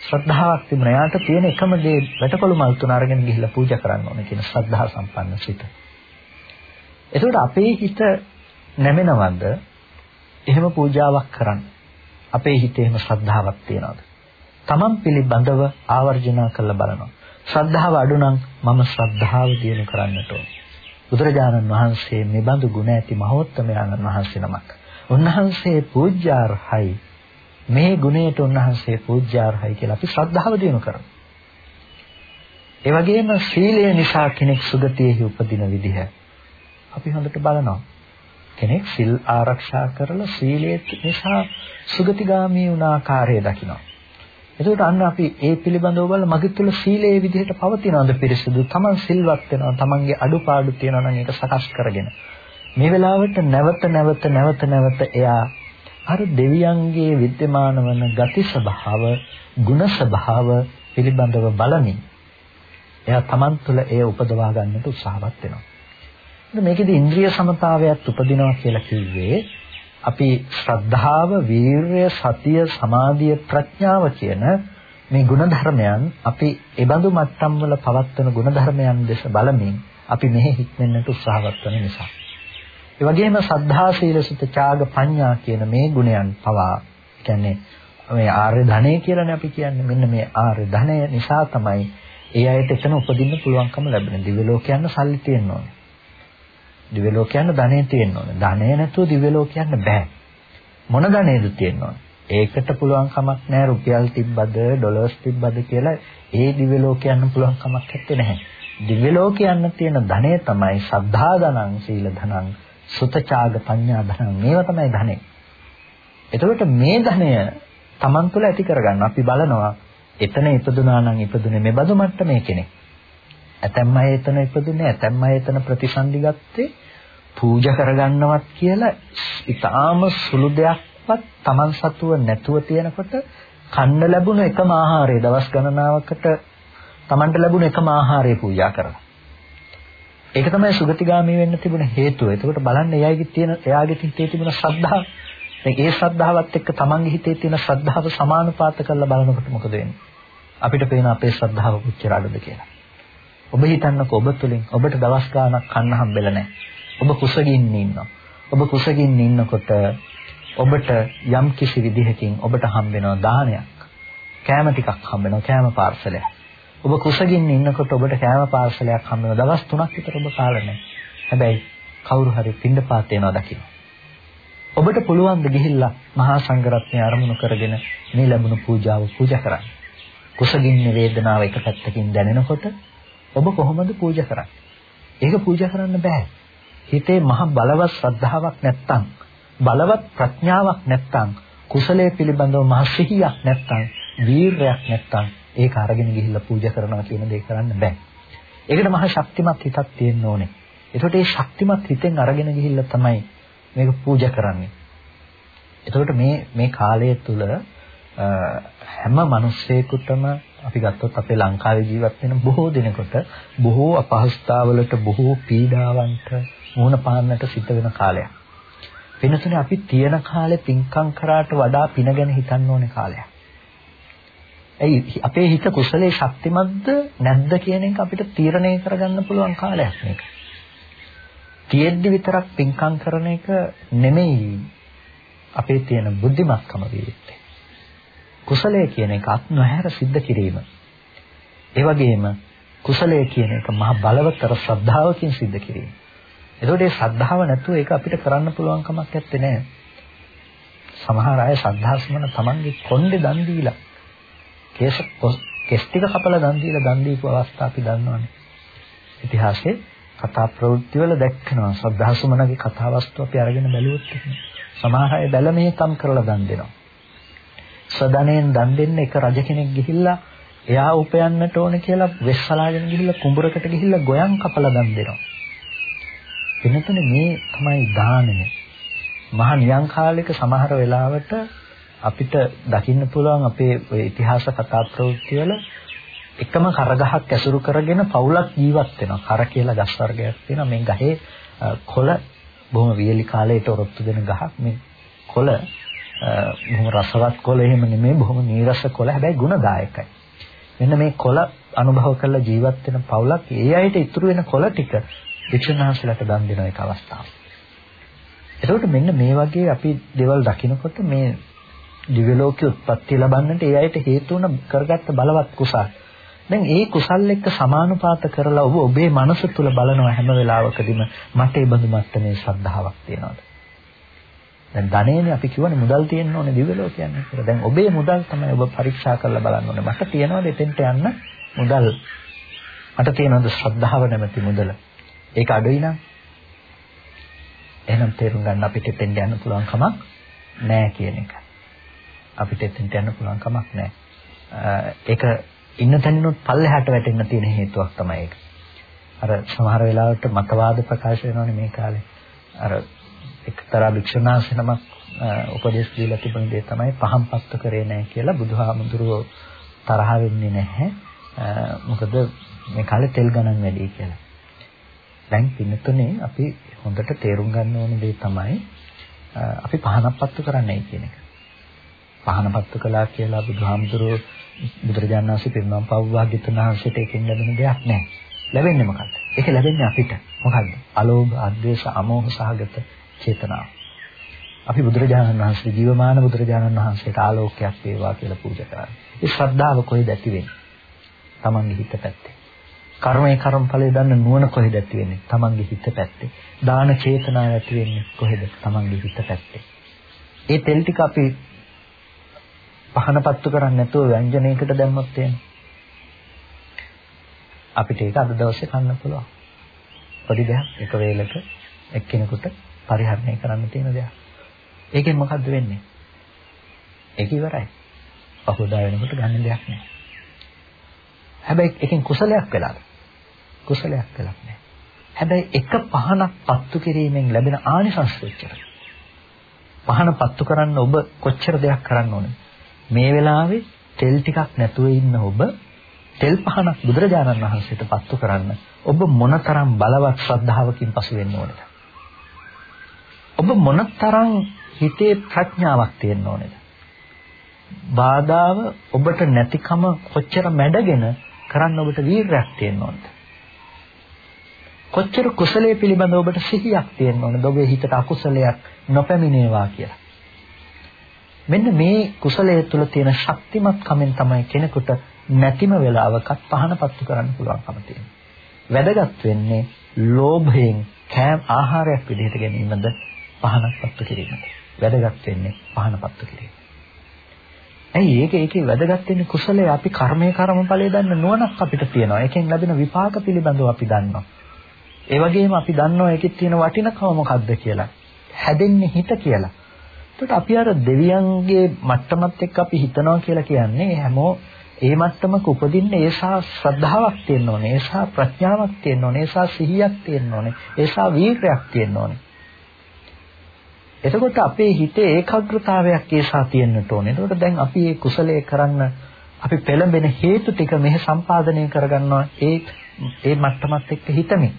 ශ්‍රද්ධාවක් තිබුණා. එයාට තියෙන එකම දේ වැටකොළු මල් තුන අරගෙන ගිහිල්ලා පූජා කරන්න ඕනේ කියන ශ්‍රද්ධා සම්පන්න සිත. එතකොට අපේ හිත නැමෙනවද එහෙම පූජාවක් කරන්න? අපේ හිතේ එහෙම ශ්‍රද්ධාවක් තියනවද? තමන් පිළිබඳව ආවර්ජනා කරලා බලනවා. ශ්‍රද්ධාව අඩු නම් මම ශ්‍රද්ධාව දිනු කරන්නට ඕනේ. බුදුරජාණන් වහන්සේ මේ බඳු ගුණ ඇති මහෝත්තමයන්න් වහන්සේ නමක්. උන්වහන්සේ පූජ්‍යාර්හයි. මේ ගුණයට උන්වහන්සේ පූජ්‍යාර්හයි කියලා අපි ශ්‍රද්ධාව දිනු කරමු. ඒ වගේම සීලය නිසා කෙනෙක් සුගතියෙහි උපදින විදිහ අපි හොඳට බලනවා. කෙනෙක් සිල් ආරක්ෂා කරලා සීලය නිසා සුගතිගාමී වුණ ආකාරය දකිනවා. එතකොට අන්න අපි ඒ පිළිබඳව බලලා මගේ තුල සීලයේ විදිහට පවතිනවද පිරිසිදු? Taman සිල්වත් වෙනවා. Tamanගේ අඩුපාඩු තියෙනවා නම් ඒක සකස් කරගෙන. මේ වෙලාවට නැවත නැවත නැවත නැවත එයා අර දෙවියන්ගේ विद्यमान වන ගති ස්වභාව, ගුණ ස්වභාව පිළිබඳව බලමින් එයා Taman තුල එය උපදවා ගන්නට උත්සාහවත් වෙනවා. මේකෙදි ඉන්ද්‍රිය සමතාවයත් උපදිනවා කියලා කිව්වේ අපි ශ්‍රද්ධාව, වීරය, සතිය, සමාධිය, ප්‍රඥාව කියන මේ ගුණධර්මයන් අපි ඒබඳු මට්ටම් වල පවත්වන ගුණධර්මයන් දෙස බලමින් අපි මෙහි හික්මෙන්නට උත්සාහවත් වන නිසා. ඒ වගේම සද්ධා සීල සුත ත්‍යාග ප්‍රඥා කියන මේ ගුණයන් පවා කියන්නේ මේ ආර්ය ධනය කියලානේ අපි කියන්නේ මෙන්න මේ ආර්ය ධනය නිසා තමයි ඒ අයට එතන උපදින්න පුළුවන්කම ලැබෙන්නේ. දිව්‍ය ලෝකයන් සල්ලි තියෙන්න ඕනේ. දිව්‍ය ලෝකයන් ධනෙ තියෙන්න ඕනේ. ධනෙ නැතුව දිව්‍ය ලෝකයන් බෑ. මොන ධනෙද තියෙන්න ඕනේ? ඒකට පුළුවන් කමක් නැහැ රුපියල් තිබ්බද ඩොලර්ස් තිබ්බද කියලා ඒ දිව්‍ය ලෝකයන් පුළුවන් කමක් නැත්තේ නැහැ. දිව්‍ය ලෝකයන් තියෙන ධනෙ තමයි සද්ධා ධනං සීල ධනං සුතචාග පඤ්ඤා ධනං මේවා තමයි ධනෙ. එතකොට මේ ධනය Taman තුල ඇති කරගන්න අපි බලනවා එතන ඉපදුනා නම් ඉපදුනේ මේ බඳු මට්ටමේ කෙනෙක්. ඇතැම් අය එතන ඉපදුනේ ඇතැම් අය එතන ප්‍රතිසන්දි ගත්තේ පූජා කරගන්නවත් කියලා ඊටාම සුළු දෙයක්වත් Taman සතුව නැතුව තියෙනකොට කන්න ලැබුණ එකම ආහාරය දවස් ගණනාවකට Tamanට ලැබුණ එකම ආහාරය පූජා කරලා. ඒක තමයි සුගතිගාමී වෙන්න තිබුණ හේතුව. එතකොට බලන්න එයාගේ තියෙන එයාගේ හිතේ තිබුණ ශ්‍රද්ධාව. දැන් ඒ ශ්‍රද්ධාවත් එක්ක Tamanගේ හිතේ තියෙන ශ්‍රද්ධාව සමානුපාත කරලා බලනකොට මොකද වෙන්නේ? අපිට පේන අපේ ශ්‍රද්ධාව කොච්චර අඩුද කියලා. ඔබ හිතන්නකෝ ඔබ තුලින් ඔබට දවස් ගාණක් කන්න හම්බෙලා නැහැ. ඔබ කුසගින්න ඉන්නවා. ඔබ කුසගින්න ඉන්නකොට ඔබට යම් කිසි විදිහකින් ඔබට හම්බෙනවා දානයක්. කෑම ටිකක් හම්බෙනවා කෑම පාර්සලයක්. ඔබ කුසගින්න ඉන්නකොට ඔබට කෑම පාර්සලයක් හම්බෙනවා දවස් 3ක් විතර ඔබ කාලා නැහැ. හැබැයි කවුරු හරි පින්ඩපාත යනවා දකින්න. ඔබට පුළුවන් ද ගිහිල්ලා මහා සංඝරත්නය අරමුණු කරගෙන මේ ලැබුණු පූජාව පූජා කරන්න. කුසගින්න වේදනාව එක පැත්තකින් දැනෙනකොට ඔබ කොහොමද පූජා කරන්නේ? ඒක පූජා කරන්න බෑ. හිතේ මහ බලවත් ශ්‍රද්ධාවක් නැත්තම්, බලවත් ප්‍රඥාවක් නැත්තම්, කුසලයේ පිළිබඳව මහ සිහියක් නැත්තම්, වීරයක් නැත්තම් ඒක අරගෙන ගිහිල්ලා පූජා කරනවා කියන දේ කරන්න බෑ. ඒකට මහ ශක්තිමත් හිතක් තියෙන්න ඕනේ. එතකොට මේ ශක්තිමත් හිතෙන් අරගෙන ගිහිල්ලා තමයි මේක පූජා කරන්නේ. එතකොට මේ මේ කාලය තුල හැම මිනිස්සෙකුටම අපි ගත්තොත් අපේ ලංකාවේ ජීවත් වෙන බොහෝ දෙනෙකුට බොහෝ අපහසුතාවලට බොහෝ පීඩාවන්ට මුහුණ පාන්නට සිද්ධ වෙන කාලයක්. වෙනතුනේ අපි තියෙන කාලේ පින්කම් කරාට වඩා පින ගැන හිතන්න ඕනේ කාලයක්. ඇයි අපේ හිත කුසලයේ ශක්තිමත්ද නැද්ද කියන එක අපිට තීරණය කරගන්න පුළුවන් කාලයක් මේක. තියෙද්දි විතරක් පින්කම් කරන එක නෙමෙයි අපේ තියෙන බුද්ධිමත්කම වේත්තේ. කුසලය කියන එක අත් නොහැර සිද්ධ කිරීම. ඒ වගේම කුසලය කියන එක මහ බලවතර ශ්‍රද්ධාවකින් සිද්ධ කිරීම. එතකොට මේ ශ්‍රද්ධාව නැතුව ඒක අපිට කරන්න පුළුවන් කමක් නැත්තේ නෑ. සමහර අය ශ්‍රද්ධාස්මන තමන්ගේ කොණ්ඩේ දන් දීලා කේස කෙස් ටික කපලා දන් දීලා දන් දීපු අවස්ථා අපි දන්නවනේ. ඉතිහාසයේ කතා ප්‍රවෘත්ති වල දැක්කනවා ශ්‍රද්ධා සුමනගේ කතා වස්තු අපි අරගෙන බැලුවොත් සමහර අය බැල මේකම් කරලා දන් දෙනවා. සදණෙන් දන් දෙන්න එක රජ කෙනෙක් ගිහිල්ලා එයා උපයන්නට ඕන කියලා වෙස්සලාගෙන ගිහිල්ලා කුඹරකට ගිහිල්ලා ගොයන් කපලා දන් දෙනවා. එනතන මේ තමයි දානය. මහා නියං කාලික සමහර වෙලාවට අපිට දකින්න පුළුවන් අපේ ඔය ඉතිහාස කතා ප්‍රවෘත්ති වල එකම කරගහක් ඇසුරු කරගෙන පවුලක් ජීවත් වෙනවා. කර කියලා ගස් වර්ගයක් තියෙනවා. මේ ගහේ කොළ බොහොම වියලි කාලයට ඔරොත්තු දෙන ගහක්. මේ කොළ බොහොම රසවත් කොළ එහෙම නෙමෙයි බොහොම නීරස කොළ. හැබැයි ගුණදායකයි. මෙන්න මේ කොළ අනුභව කරලා ජීවත් වෙන පවුලක් ඒ අයට ඉතුරු වෙන කොළ ටික වික්ෂණාංශලට දන් දෙන එක අවස්ථාවක්. එතකොට මෙන්න මේ වගේ අපි දේවල් දකිනකොට මේ දිව්‍ය ලෝකයේ උත්පත්ති ලබන්නට ඒ අයට හේතු වුණ කරගත්ත බලවත් කුසල්. දැන් ඒ කුසල් එක්ක සමානුපාත කරලා ඔබ ඔබේ මනස තුල බලනවා හැම වෙලාවකදීම මට ඒ බඳු මත්තනේ ශ්‍රද්ධාවක් තියෙනවද? දැන් ධනෙනේ අපි කියවනේ මුදල් තියෙන්න ඕනේ දිව්‍ය ලෝකයන් කියලා. දැන් ඔබේ මුදල් තමයි ඔබ පරීක්ෂා කරලා බලන්න ඕනේ. මට තියනවාද එතෙන්ට යන්න මුදල්? මට තියනවාද ශ්‍රද්ධාව නැමැති මුදල? ඒක අඩුයි නම් එහෙනම් තේරුම් ගන්න අපිට එතෙන්ට යන්න පුළුවන් කමක් නැහැ කියන එක. අපිට එතෙන්ට යන්න පුළුවන් කමක් නැහැ. ඒක ඉන්න තැනිනුත් පල්ලෙහාට වැටෙන්න තියෙන හේතුවක් තමයි ඒක. අර සමහර වෙලාවට මතවාද ප්‍රකාශ වෙනවනේ මේ කාලේ. අර එක්තරා භික්ෂුණාසනමක් උපදේශ දීලා තිබුණ දේ තමයි පහම් පත්තු කරේ නැහැ කියලා බුදුහාමුදුරුවෝ තරහ වෙන්නේ නැහැ. මොකද මේ කාලේ තෙල් ගණන් වැඩි කියලා. දැන් පින්නතුනේ අපි හොඳට තේරුම් ගන්න ඕන දේ තමයි අපි පහනක් පත්තු කරන්නයි කියන එක. පහන පත්තු කළා කියලා බුදුහාමුදුරුවෝ බුදුරජාණන් වහන්සේ පිරිනමන පව්වාග්යතුන් වහන්සේට එකෙන් ලැබෙන දෙයක් නැහැ. ලැබෙන්නේ මොකක්ද? ඒක ලැබෙන්නේ අපිට. මොකක්ද? අලෝභ, අද්වේෂ, අමෝහ සහගත චේතනාව. අපි බුදුරජාණන් වහන්සේ ජීවමාන බුදුරජාණන් වහන්සේට ආලෝකයක් වේවා කියලා පූජා කරා. ඒ ශ්‍රද්ධාව කොහෙද ඇති වෙන්නේ? Tamange හිත පැත්තේ. කර්මයේ කර්මඵලයේ දන්න නුවණ කොහෙද ඇති වෙන්නේ? Tamange හිත පැත්තේ. දාන චේතනාව ඇති වෙන්නේ කොහෙද? Tamange හිත පැත්තේ. ඒ තෙල් ටික අපි පහන පත්තු කරන්නේ නැතුව ව්‍යංජනයකට දැම්මොත් එහෙම අපිට ඒක අද දවසේ කන්න පුළුවන්. පොඩි දෙයක් එක වේලක එක්කෙනෙකුට පරිහරණය කරන්න තියෙන දෙයක්. ඒකෙන් මොකද්ද වෙන්නේ? ඒක ඉවරයි. අහුදා වෙනකොට ගන්න දෙයක් නෑ. හැබැයි එකෙන් කුසලයක් වෙලාද? කුසලයක් වෙලක් නෑ. හැබැයි එක පහනක් පත්තු කිරීමෙන් ලැබෙන ආනිසංස කොච්චරද? පහන පත්තු කරන්න ඔබ කොච්චර දෙයක් කරන්න ඕනද? මේ වෙලාවේ තෙල් ටිකක් නැතුව ඉන්න ඔබ තෙල් පහනක් බුදුරජාණන් වහන්සේට පත්තු කරන්න ඔබ මොනතරම් බලවත් ශ්‍රද්ධාවකින් පසු වෙන්න ඕනද? ඔබ මොනතරම් හිතේ ප්‍රඥාවක් තියෙන්න ඕනද? බාධාව ඔබට නැතිකම කොච්චර මැඩගෙන කරන්න ඔබට වීරයක් තියෙන්න ඕනද? කොච්චර කුසලයේ පිළිබඳ ඔබට සිහියක් තියෙන්න ඕනද? ඔබේ හිතට අකුසලයක් නොපැමිණේවා කියලා. මෙන්න මේ කුසලයේ තුල තියෙන ශක්තිමත් කමෙන් තමයි කෙනෙකුට නැතිම වෙලාවකත් පහනපත්තු කරන්න පුළුවන්කම තියෙන්නේ. වැදගත් වෙන්නේ ලෝභයෙන් කෑම ආහාරයක් විදිහට ගැනීමද පහනපත්තු කිරීමද. වැදගත් වෙන්නේ පහනපත්තු කිරීම. ඇයි ඒක ඒකේ වැදගත් වෙන්නේ කුසලයේ අපි කර්මයේ කර්මඵලයේ දන්න නුවණක් අපිට තියෙනවා. ඒකෙන් ලැබෙන විපාක පිළිබඳව අපි දන්නවා. ඒ වගේම අපි දන්නවා ඒකේ තියෙන වටිනකම මොකක්ද කියලා. හැදෙන්නේ හිත කියලා. එතකොට අපි අර දෙවියන්ගේ මට්ටමත් එක්ක අපි හිතනවා කියලා කියන්නේ හැමෝ ඒ මට්ටමක උපදින්න ඒසා ශ්‍රද්ධාවක් තියෙන්න ඕනේ ඒසා ප්‍රඥාවක් තියෙන්න ඕනේ ඒසා සිහියක් තියෙන්න ඕනේ ඒසා වීරයක් තියෙන්න ඕනේ එතකොට අපේ හිතේ ඒකාග්‍රතාවයක් ඒසා තියෙන්නට ඕනේ එතකොට දැන් අපි මේ කුසලයේ කරන්න අපි පෙළඹෙන හේතු ටික මෙහි සම්පාදනය කරගන්නවා ඒ ඒ මට්ටමත් එක්ක හිතමින්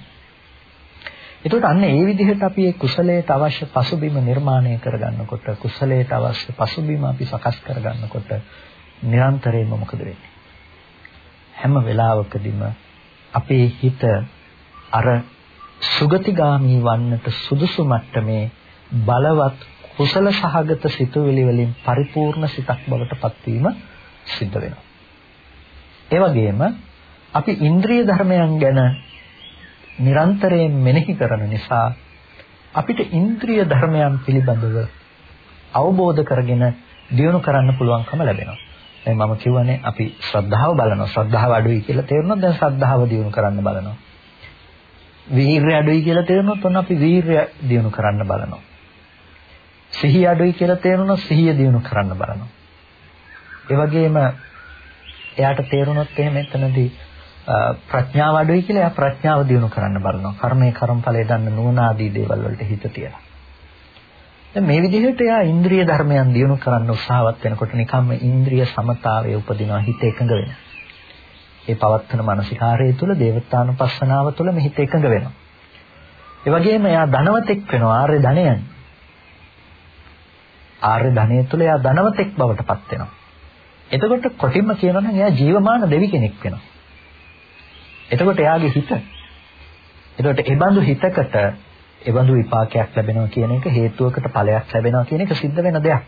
එතකොට අන්න ඒ විදිහට අපි මේ කුසලයට අවශ්‍ය පසුබිම නිර්මාණය කරගන්නකොට කුසලයට අවශ්‍ය පසුබිම අපි සකස් කරගන්නකොට නිරන්තරයෙන්ම මොකද වෙන්නේ? හැම වෙලාවකදීම අපේ හිත අර සුගතිගාමී වන්නට සුදුසු මට්ටමේ බලවත් කුසල සහගත සිතුවිලි වලින් පරිපූර්ණ සිතක් බවට පත්වීම සිද්ධ වෙනවා. ඒ වගේම අපි ඉන්ද්‍රිය ධර්මයන් ගැන නිරන්තරයෙන් මෙනෙහි කරන නිසා අපිට ඉන්ද්‍රිය ධර්මයන් පිළිබඳව අවබෝධ කරගෙන දියුණු කරන්න පුළුවන්කම ලැබෙනවා. දැන් මම කියවනේ අපි ශ්‍රද්ධාව බලනවා. ශ්‍රද්ධාව අඩුයි කියලා තේරුණොත් දැන් ශ්‍රද්ධාව දියුණු කරන්න බලනවා. වීරය අඩුයි කියලා තේරුනොත් ඔන්න අපි වීරය දියුණු කරන්න බලනවා. සිහිය අඩුයි කියලා තේරුනොත් සිහිය දියුණු කරන්න බලනවා. ඒ වගේම එයාට තේරුනොත් එහෙම එතනදී ප්‍රඥාව අඩුයි කියලා එයා ප්‍රඥාව දියුණු කරන්න බලනවා. කර්මයේ කර්මඵලයේ දන්න නුවණ ආදී දේවල් වලට හිත තියලා. දැන් මේ විදිහට එයා ඉන්ද්‍රිය ධර්මයන් දියුණු කරන්න උත්සාහවත් වෙනකොට නිකම්ම ඉන්ද්‍රිය සමතාවයේ උපදිනවා හිත එකඟ වෙනවා. ඒ පවත්තන මානසිකාරය තුළ දේවතානුපස්සනාව තුළ මේ හිත එකඟ වෙනවා. ඒ වගේම එයා ධනවතෙක් වෙනවා ආර්ය ධනයන්. ආර්ය ධනය තුළ එයා ධනවතෙක් බවට පත් වෙනවා. එතකොට කොටින්ම කියනවා නම් එයා ජීවමාන දෙවි කෙනෙක් වෙනවා. එතකොට එයාගේ හිත එතකොට ඒ බඳු හිතකට ඒ බඳු විපාකයක් ලැබෙනවා කියන එක හේතුවකට ඵලයක් ලැබෙනවා කියන එක සිද්ධ වෙන දෙයක්.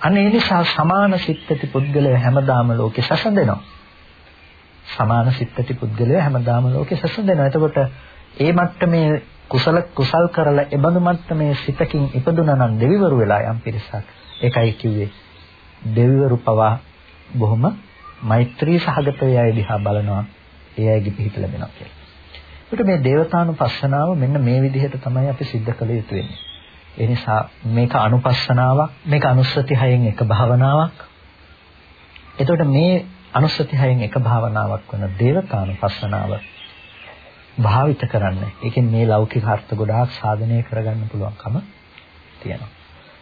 අන්න ඒ නිසා සමාන සිත්ති පුද්ගලය හැමදාම ලෝකේ සැසඳෙනවා. සමාන සිත්ති පුද්ගලය හැමදාම ලෝකේ සැසඳෙනවා. එතකොට ඒ මට්ටමේ කුසල කුසල් කරලා ඒ බඳු මට්ටමේ සිතකින් ඉපදුනා නම් දෙවිවරු වෙලා යම් පිරිසක් ඒකයි කිව්වේ දෙවිවරු පවා බොහොම මෛත්‍රී සහගතව යයි දිහා බලනවා ඒ අයගේ පිහිට ලැබෙනවා කියලා. ඒකට මේ දේවතානුපස්සනාව මෙන්න මේ විදිහට තමයි අපි සිද්ධ කළ යුතු වෙන්නේ. ඒ නිසා මේක අනුපස්සනාවක්, මේක අනුස්සති හයෙන් එක භාවනාවක්. එතකොට මේ අනුස්සති හයෙන් එක භාවනාවක් වන දේවතානුපස්සනාව භාවිත කරන්න. ඒකෙන් මේ ලෞකික අර්ථ ගොඩාක් සාධනය කරගන්න පුළුවන්කම තියෙනවා.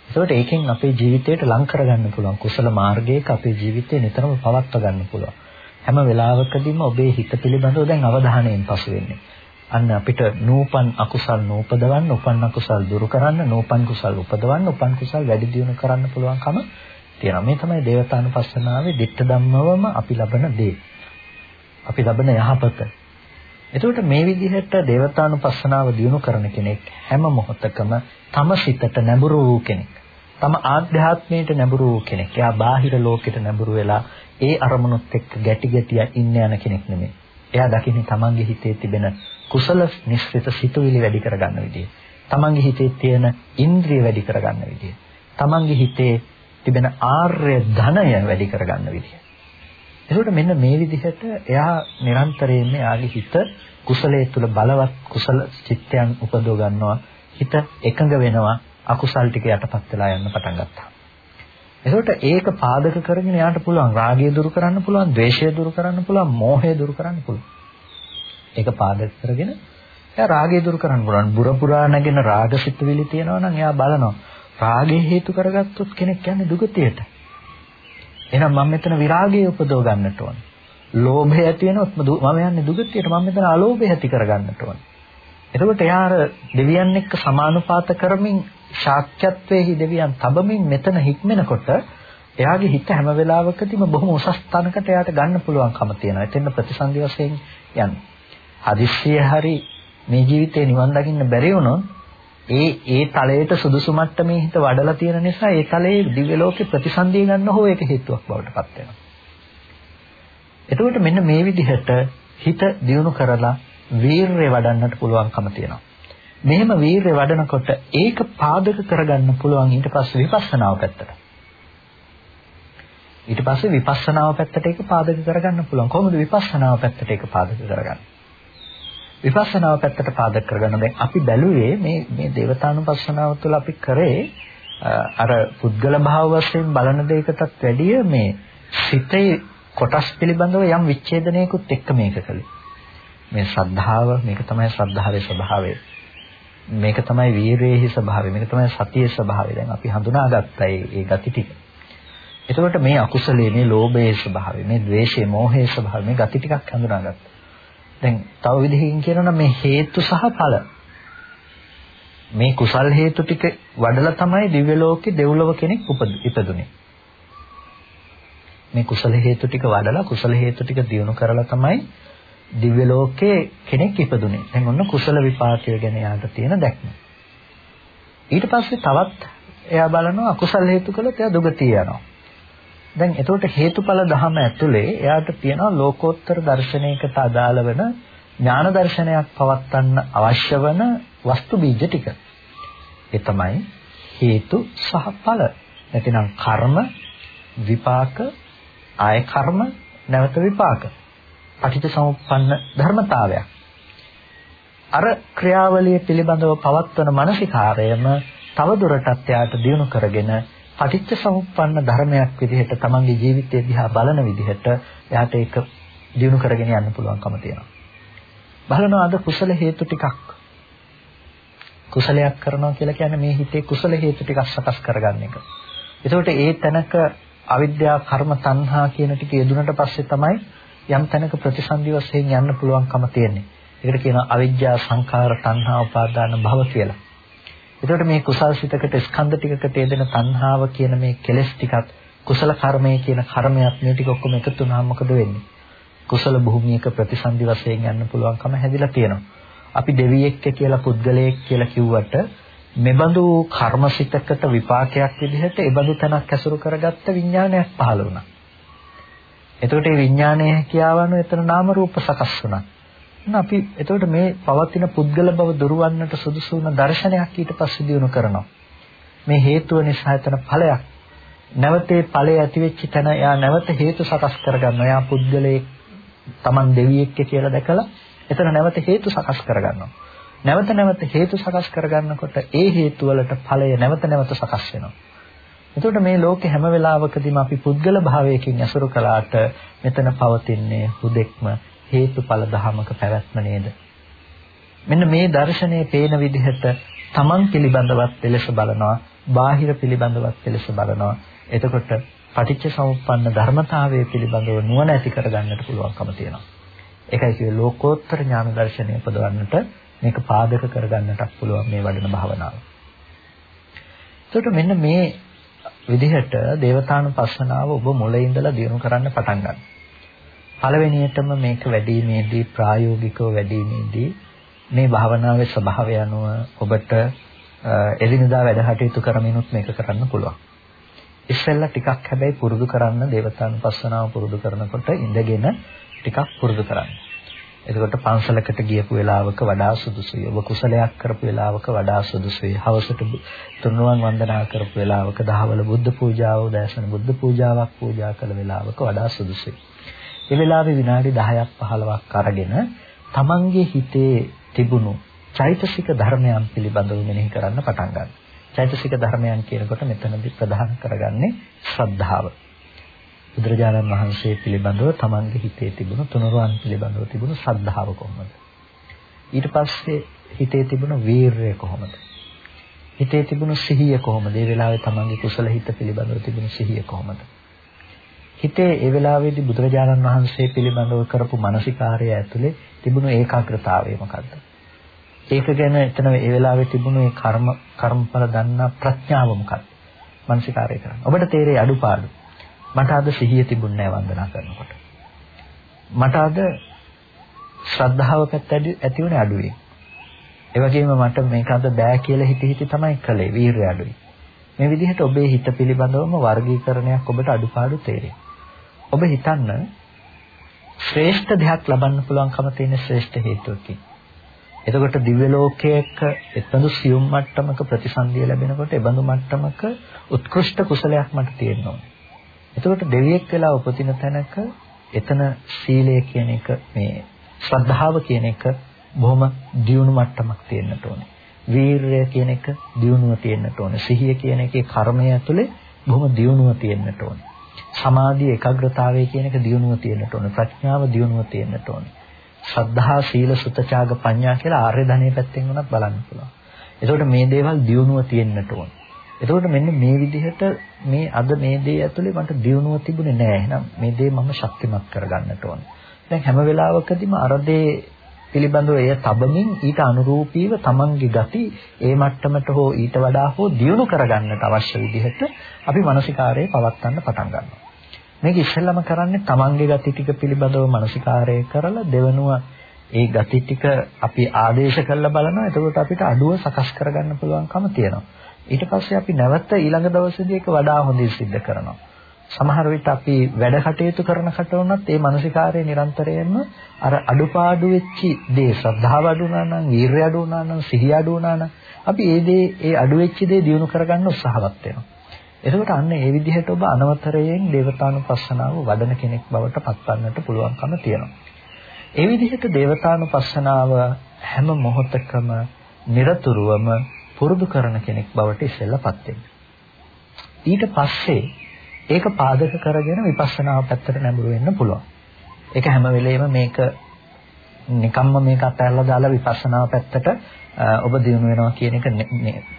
ඒකට ඒකෙන් අපේ ජීවිතයට ලං කරගන්න පුළුවන් කුසල මාර්ගයක අපේ ජීවිතේ නිතරම පවත්වා ගන්න පුළුවන්. හැම වෙලාවකදීම ඔබේ හිත පිළිබඳව දැන් අවධානයෙන් පසු වෙන්නේ. අන්න අපිට නූපන් අකුසල් නූපදවන්න, උපන් අකුසල් දුරු කරන්න, නූපන් කුසල් උපදවන්න, උපන් කුසල් වැඩි දියුණු කරන්න පුළුවන්කම තියෙනවා. මේ තමයි දේවතානුපස්සනාවේ ditta ධම්මවම අපි ලබන දේ. අපි ලබන යහපත. එතකොට මේ විදිහට දේවතානුපස්සනාව දියුණු කරන කෙනෙක් හැම මොහොතකම තම සිතට නැඹුරු වූ කෙනෙක්. තම ආධ්‍යාත්මයට නැඹුරු වූ කෙනෙක්. එයා බාහිර ලෝකෙට නැඹුරු වෙලා ඒ අරමුණුත් එක්ක ගැටි ගැටිය ඉන්න යන කෙනෙක් නෙමෙයි. එයා දකින්නේ තමන්ගේ හිතේ තිබෙන කුසල නිස්සිත සිතුවිලි වැඩි කරගන්න විදිය. තමන්ගේ හිතේ තියෙන ඉන්ද්‍රිය වැඩි කරගන්න විදිය. තමන්ගේ හිතේ තිබෙන ආර්ය ධනය වැඩි කරගන්න විදිය. ඒකට මෙන්න මේ විදිහට එයා නිරන්තරයෙන්ම එයාගේ හිත කුසලයේ තුල බලවත් කුසල චිත්තයන් උපදව ගන්නවා. හිත එකඟ වෙනවා අකුසල් ටික යටපත් වෙලා යන්න පටන් ගත්තා. එතකොට ඒක පාදක කරගෙන යාට පුළුවන් රාගය දුරු කරන්න පුළුවන්, ද්වේෂය දුරු කරන්න පුළුවන්, මෝහය දුරු කරන්න පුළුවන්. ඒක පාදක කරගෙන එයා රාගය දුරු කරන්න පුළුවන්. බුර පුරා නැගෙන රාගසිතුවිලි තියෙනවා නම් එයා බලනවා. රාගය හේතු කරගත්තොත් කෙනෙක් යන්නේ දුගතියට. එහෙනම් මම මෙතන විරාගය උපදව ගන්නට ඕන. ලෝභය ඇති වෙනොත් මම යන්නේ දුගතියට. මම මෙතන අලෝභය ඇති කරගන්නට ඕන. එතකොට එයා අර දෙවියන් එක්ක සමානුපාත කරමින් ශාක්‍යත්වයේහි දෙවියන් තබමින් මෙතන හික්මෙනකොට එයාගේ හිත හැම වෙලාවකදීම බොහොම උසස් තැනකට එයාට ගන්න පුළුවන්කම තියෙනවා. එතෙන් ප්‍රතිසන්දි වශයෙන් යන්නේ. හදිස්සිය හරි මේ ජීවිතේ නිවන් දකින්න බැරි වුණොත් ඒ ඒ තලයට සුදුසු මට්ටමේ හිත වඩලා තියෙන නිසා ඒ තලයේ දිව්‍ය ලෝකේ ප්‍රතිසන්දිය ගන්න හෝ ඒක හේතුවක් බවට පත් වෙනවා. එතකොට මෙන්න මේ විදිහට හිත දියුණු කරලා වීරය වඩන්නට පුළුවන්කම තියෙනවා. මෙහෙම වීරය වඩනකොට ඒක පාදක කරගන්න පුළුවන් ඊට පස්සේ විපස්සනාව පැත්තට. ඊට පස්සේ විපස්සනාව පැත්තට ඒක පාදක කරගන්න පුළුවන්. කොහොමද විපස්සනාව පැත්තට ඒක පාදක කරගන්නේ? විපස්සනාව පැත්තට පාදක කරගන්න දැන් අපි බැලුවේ මේ මේ දේවතානුපස්සනාව තුළ අපි කරේ අර පුද්ගල භාව වශයෙන් බලන දෙයකටත් වැඩිය මේ සිතේ කොටස් පිළිබඳව යම් විච්ඡේදනයකුත් එක්ක මේක කළේ. මේ ශ්‍රද්ධාව මේක තමයි ශ්‍රද්ධාවේ ස්වභාවය. මේක තමයි වීරයේහි ස්වභාවය. මේක තමයි සතියේ ස්වභාවය. දැන් අපි හඳුනාගත්තා මේ ගති ටික. එතකොට මේ අකුසලයේ මේ ලෝභයේ ස්වභාවය, මේ ද්වේෂයේ, මෝහයේ ස්වභාවය මේ ගති ටිකක් හඳුනාගත්තා. දැන් තව විදිහකින් කියනවා නම් මේ හේතු සහ ඵල මේ කුසල් හේතු ටික වඩලා තමයි දිව්‍ය ලෝකේ දෙව්ලොව කෙනෙක් ඉපදුනේ. මේ කුසල හේතු ටික වඩලා කුසල හේතු ටික දියුණු කරලා තමයි දිව්‍ය ලෝකයේ කෙනෙක් ඉපදුනේ. දැන් ඔන්න කුසල විපාකය ගැන යාට තියෙන දැක්ම. ඊට පස්සේ තවත් එයා බලනවා අකුසල හේතු කළොත් එයා දුගතිය යනවා. දැන් එතකොට හේතුඵල ධහම ඇතුලේ එයාට තියෙනවා ලෝකෝත්තර දර්ශනයකට අදාළ වෙන ඥාන දර්ශනයක් පවත්වන්න අවශ්‍ය වෙන වස්තු බීජ ටික. ඒ තමයි හේතු සහ ඵල. නැතිනම් කර්ම විපාක ආය කර්ම නැවත විපාක. පටිච්චසමුප්පන්න ධර්මතාවයක්. අර ක්‍රියාවලිය පිළිබඳව පවත්වන මානසිකාරයම තව දුරටත් යාට දියුණු කරගෙන පටිච්ච සමුප්පන්න ධර්මයක් විදිහට තමන්ගේ ජීවිතය දිහා බලන විදිහට එයාට ඒක දිනු කරගෙන යන්න පුළුවන්කම තියෙනවා. බලනවා අද කුසල හේතු ටිකක් කුසලයක් කරනවා කියලා කියන්නේ මේ හිතේ කුසල හේතු ටිකක් සකස් කරගන්න එක. ඒකට ඒ තැනක අවිද්‍යාව කර්ම තණ්හා කියන ටික යෙදුනට පස්සේ තමයි යම් තැනක ප්‍රතිසන්දි වශයෙන් යන්න පුළුවන්කම තියෙන්නේ. ඒකට කියනවා අවිද්‍යා සංඛාර තණ්හා උපාදාන භව කියලා. එතකොට මේ කුසල් සිතකට ස්කන්ධ ටිකකට යෙදෙන තණ්හාව කියන මේ කෙලෙස් ටිකත් කුසල කර්මය කියන කර්මයක් මේ ටික ඔක්කොම එකතු වුණාම මොකද වෙන්නේ? කුසල භූමියක ප්‍රතිසන්දි වශයෙන් යන්න පුළුවන්කම හැදිලා තියෙනවා. අපි දෙවියෙක් කියලා පුද්ගලයෙක් කියලා කිව්වට මෙබඳු කර්මසිතකට විපාකයක් විදිහට ඒබඳු තැනක් ඇසුරු කරගත්ත විඥානයක් පහළ වුණා. එතකොට මේ විඥානයේ කියාවන එතන නාම රූප සකස් වුණා. අපි එතකොට මේ පවතින පුද්ගල බව දුරවන්නට සුදුසු වුණ දර්ශනයක් ඊට පස්සේ දිනු කරනවා. මේ හේතුව නිසා එතන ඵලයක්. නැවතේ ඵලය ඇති වෙච්ච තැන එයා නැවත හේතු සකස් කරගන්නවා. එයා පුද්ගලයෙක් Taman දෙවියෙක් කියලා දැකලා එතන නැවත හේතු සකස් කරගන්නවා. නැවත නැවත හේතු සකස් කරගන්නකොට ඒ හේතු වලට ඵලය නැවත නැවත සකස් වෙනවා. එතකොට මේ ලෝකේ හැම වෙලාවකදීම අපි පුද්ගල භාවයකින් ඇසුරු කළාට මෙතන පවතින්නේ හුදෙක්ම හේතුඵල ධමක පැවැත්ම නේද? මෙන්න මේ දර්ශනයේ පේන විදිහට තමන් පිළිබඳවත් එලෙස බලනවා, බාහිර පිළිබඳවත් එලෙස බලනවා. එතකොට පටිච්ච සමුප්පන්න ධර්මතාවය පිළිබඳව නුවණ ඇති කරගන්නට පුළුවන්කම තියෙනවා. ඒකයි කියේ ලෝකෝත්තර ඥාන දර්ශනය උපදවන්නට මේක පාදක කරගන්නටත් පුළුවන් මේ වඩන භාවනාව. එතකොට මෙන්න මේ විදිහට දේවතානුපස්සනාව ඔබ මුලින් ඉඳලා දිනු කරන්න පටන් ගන්නවා. පළවෙනියටම මේක වැඩිමේදී ප්‍රායෝගිකව වැඩිමේදී මේ භාවනාවේ ස්වභාවය අනුව ඔබට එදිනදා වැඩ කටයුතු කරමිනුත් මේක කරන්න පුළුවන්. ඉස්සෙල්ලා ටිකක් හැබැයි පුරුදු කරන්න දේවතානුපස්සනාව පුරුදු කරනකොට ඉඳගෙන ටිකක් පුරුදු කරන්න. එතකොට පන්සලකට ගියපු වෙලාවක වඩා සුදුසුයි. ඔබ කුසලයක් කරපු වෙලාවක වඩා සුදුසුයි. හවසට තුන්රුවන් වන්දනා කරපු වෙලාවක දහවල බුද්ධ පූජාව, උදෑසන බුද්ධ පූජාවක් පූජා කළ වෙලාවක වඩා සුදුසුයි. ඒ වෙලාවේ විනාඩි 10ක් 15ක් අරගෙන තමන්ගේ හිතේ තිබුණු චෛතසික ධර්මයන් පිළිබඳව මෙනෙහි කරන්න පටන් ගන්න. චෛතසික ධර්මයන් කියනකොට මෙතනදී ප්‍රධාන කරගන්නේ ශ්‍රද්ධාව. බුදුරජාණන් වහන්සේ පිළිබඳව තමන්ගේ හිතේ තිබුණු තුනුරුවන් පිළිබඳව තිබුණු ශ්‍රද්ධාව කොහොමද? ඊට පස්සේ හිතේ තිබුණු වීරය කොහොමද? හිතේ තිබුණු සිහිය කොහොමද? ඒ වෙලාවේ තමන්ගේ කුසල හිත පිළිබඳව තිබුණු සිහිය කොහොමද? හිතේ ඒ වෙලාවේදී බුදුරජාණන් වහන්සේ පිළිබඳව කරපු මානසිකාර්යය ඇතුලේ තිබුණු ඒකාග්‍රතාවය මොකද්ද? ඒක ගැන එතන ඒ වෙලාවේ තිබුණු ඒ කර්ම කර්මඵල දන්නා ප්‍රඥාව මොකක්ද? මානසිකාර්යය කරන්න. ඔබට තේරෙයි අඩුපාඩු. මට අද සිහිය තිබුණේ නැහැ වන්දනා කරනකොට. මට අද ශ්‍රද්ධාව පැත්ත ඇති වුණේ අඩුයි. ඒ වගේම මට මේක අද බෑ කියලා හිත හිත තමයි කළේ වීරය අඩුයි. මේ විදිහට ඔබේ හිත පිළිබඳවම වර්ගීකරණයක් ඔබට අඩුපාඩු තේරෙයි. ඔබ හිතන්න ශ්‍රේෂ්ඨ දෙයක් ලබන්න පුළුවන්කම තියෙන ශ්‍රේෂ්ඨ හේතුවකින්. එතකොට දිව්‍ය ලෝකයක එතනු සියුම් මට්ටමක ප්‍රතිසන්දිය ලැබෙනකොට එබඳු මට්ටමක උත්කෘෂ්ඨ කුසලයක් මට තියෙනවා. එතකොට දෙවියෙක් වෙලා උපදින තැනක එතන සීලය කියන එක මේ ශ්‍රද්ධාව කියන එක බොහොම දියුණු මට්ටමක් තියෙන්නට ඕනේ. වීරය කියන එක දියුණුව තියෙන්නට ඕනේ. සිහිය කියන එකේ කර්මය ඇතුලේ බොහොම දියුණුව තියෙන්නට ඕනේ. සමාධිය ඒකාග්‍රතාවය කියන එක දියුණුව තියෙන්නට ඕනේ. ප්‍රඥාව දියුණුව තියෙන්නට ඕනේ. ශ්‍රද්ධා, සීල, සුතචාග, ප්‍රඥා කියලා ආර්ය ධනෙ පැත්තෙන් උනත් බලන්න පුළුවන්. එතකොට මේ දේවල් දියුණුව තියෙන්නට ඕනේ. එතකොට මෙන්න මේ විදිහට මේ අද මේ දේ ඇතුලේ මට දියුණුව තිබුණේ නෑ. එහෙනම් මේ දේ මම ශක්තිමත් කරගන්නට ඕනේ. දැන් හැම වෙලාවකදීම අර දේ පිළිබඳව එය තබමින් ඊට අනුරූපීව තමන්ගේ ගති ඒ මට්ටමට හෝ ඊට වඩා හෝ දියුණු කරගන්නට අවශ්‍ය විදිහට අපි මානසිකාරයේ පවත්වන්න පටන් ගන්නවා. මේක ඉස්සෙල්ලාම කරන්නේ තමන්ගේ ගති ටික පිළිබඳව මානසිකාරය කරලා දෙවනුව ඒ ගති ටික අපි ආදේශ කරලා බලනවා. එතකොට අපිට අඩුව සකස් කරගන්න පුළුවන්කම තියෙනවා. ඊට පස්සේ අපි නැවත ඊළඟ දවසේදී ඒක වඩා හොඳින් සිද්ධ කරනවා. සමහර විට අපි වැඩ කටයුතු කරනකොට වුණත් ඒ මානසිකාර්යය නිරන්තරයෙන්ම අර අඩුපාඩු වෙච්චි දේ ශ්‍රද්ධාව අඩු වුණා නම්, වීර්ය අඩු වුණා නම්, සිහිය අඩු වුණා නම් අපි ඒ දේ ඒ අඩු වෙච්ච දේ දිනු කරගන්න උත්සාහවත් වෙනවා. එතකොට අන්න ඒ විදිහට ඔබ අනවතරයෙන් දේවතානුපස්සනාව වඩන කෙනෙක් බවට පත්වන්නට පුළුවන්කම තියෙනවා. ඒ විදිහට දේවතානුපස්සනාව හැම මොහොතකම নিরතුරුවම පුරුදු කරන කෙනෙක් බවට ඉස්සෙල්ලාපත් ඊට පස්සේ ඒක පාදක කරගෙන විපස්සනාව පැත්තට නැඹුරු වෙන්න පුළුවන්. ඒක හැම වෙලෙම මේක නිකම්ම මේක අතහැරලා දාලා විපස්සනාව පැත්තට ඔබ දිනු වෙනවා කියන එක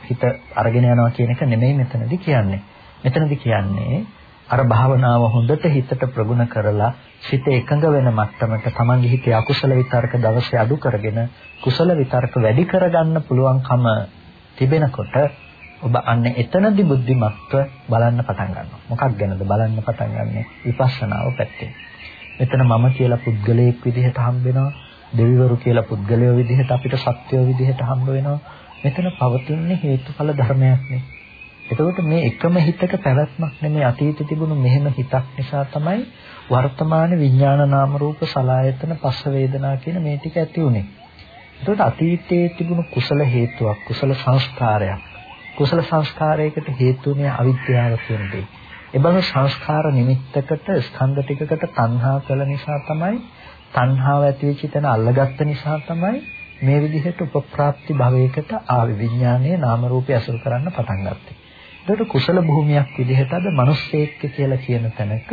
හිත අරගෙන යනවා කියන එක නෙමෙයි මෙතනදී කියන්නේ. මෙතනදී කියන්නේ අර භාවනාව හොඳට හිතට ප්‍රගුණ කරලා සිත එකඟ වෙන මට්ටමට තමන්ගේ හිතේ අකුසල විතර්ක දවසේ අඩු කරගෙන කුසල විතර්ක වැඩි කරගන්න පුළුවන්කම තිබෙනකොට ඔබ අන්න එතනදී බුද්ධිමත්ව බලන්න පටන් ගන්නවා. මොකක් ගැනද බලන්න පටන් ගන්නෙ? විපස්සනාව පැත්තෙන්. මෙතන මම කියලා පුද්ගලයෙක් විදිහට හම්බ වෙනවා. දෙවිවරු කියලා පුද්ගලයෝ විදිහට අපිට සත්‍යෝ විදිහට හම්බ වෙනවා. මෙතන පවතින්නේ හේතුඵල ධර්මයක් නේ. එතකොට මේ එකම හිතක පැවැත්මක් නෙමෙයි අතීතේ තිබුණු මෙහෙම හිතක් නිසා තමයි වර්තමාන විඥාන නාම රූප සලායතන පස්ස වේදනා කියන මේ ටික ඇති උනේ. එතකොට අතීතයේ තිබුණු කුසල හේතුවක් කුසල සංස්කාරයක් කුසල සංස්කාරයකට හේතුනේ අවිද්‍යාව කියන දේ. එබඳු සංස්කාර නිමිත්තකට ස්කන්ධ ටිකකට තණ්හා කළ නිසා තමයි තණ්හාව ඇති වෙච්ච තැන අල්ලගත්ත නිසා තමයි මේ විදිහට උපප්‍රාප්ති භවයකට ආවේ විඥානයේ නාම රූපය අසුර කරන්න පටන් ගත්තේ. ඒකට කුසල භූමියක් විදිහට අද මිනිස්සෙක් කියලා කියන තැනක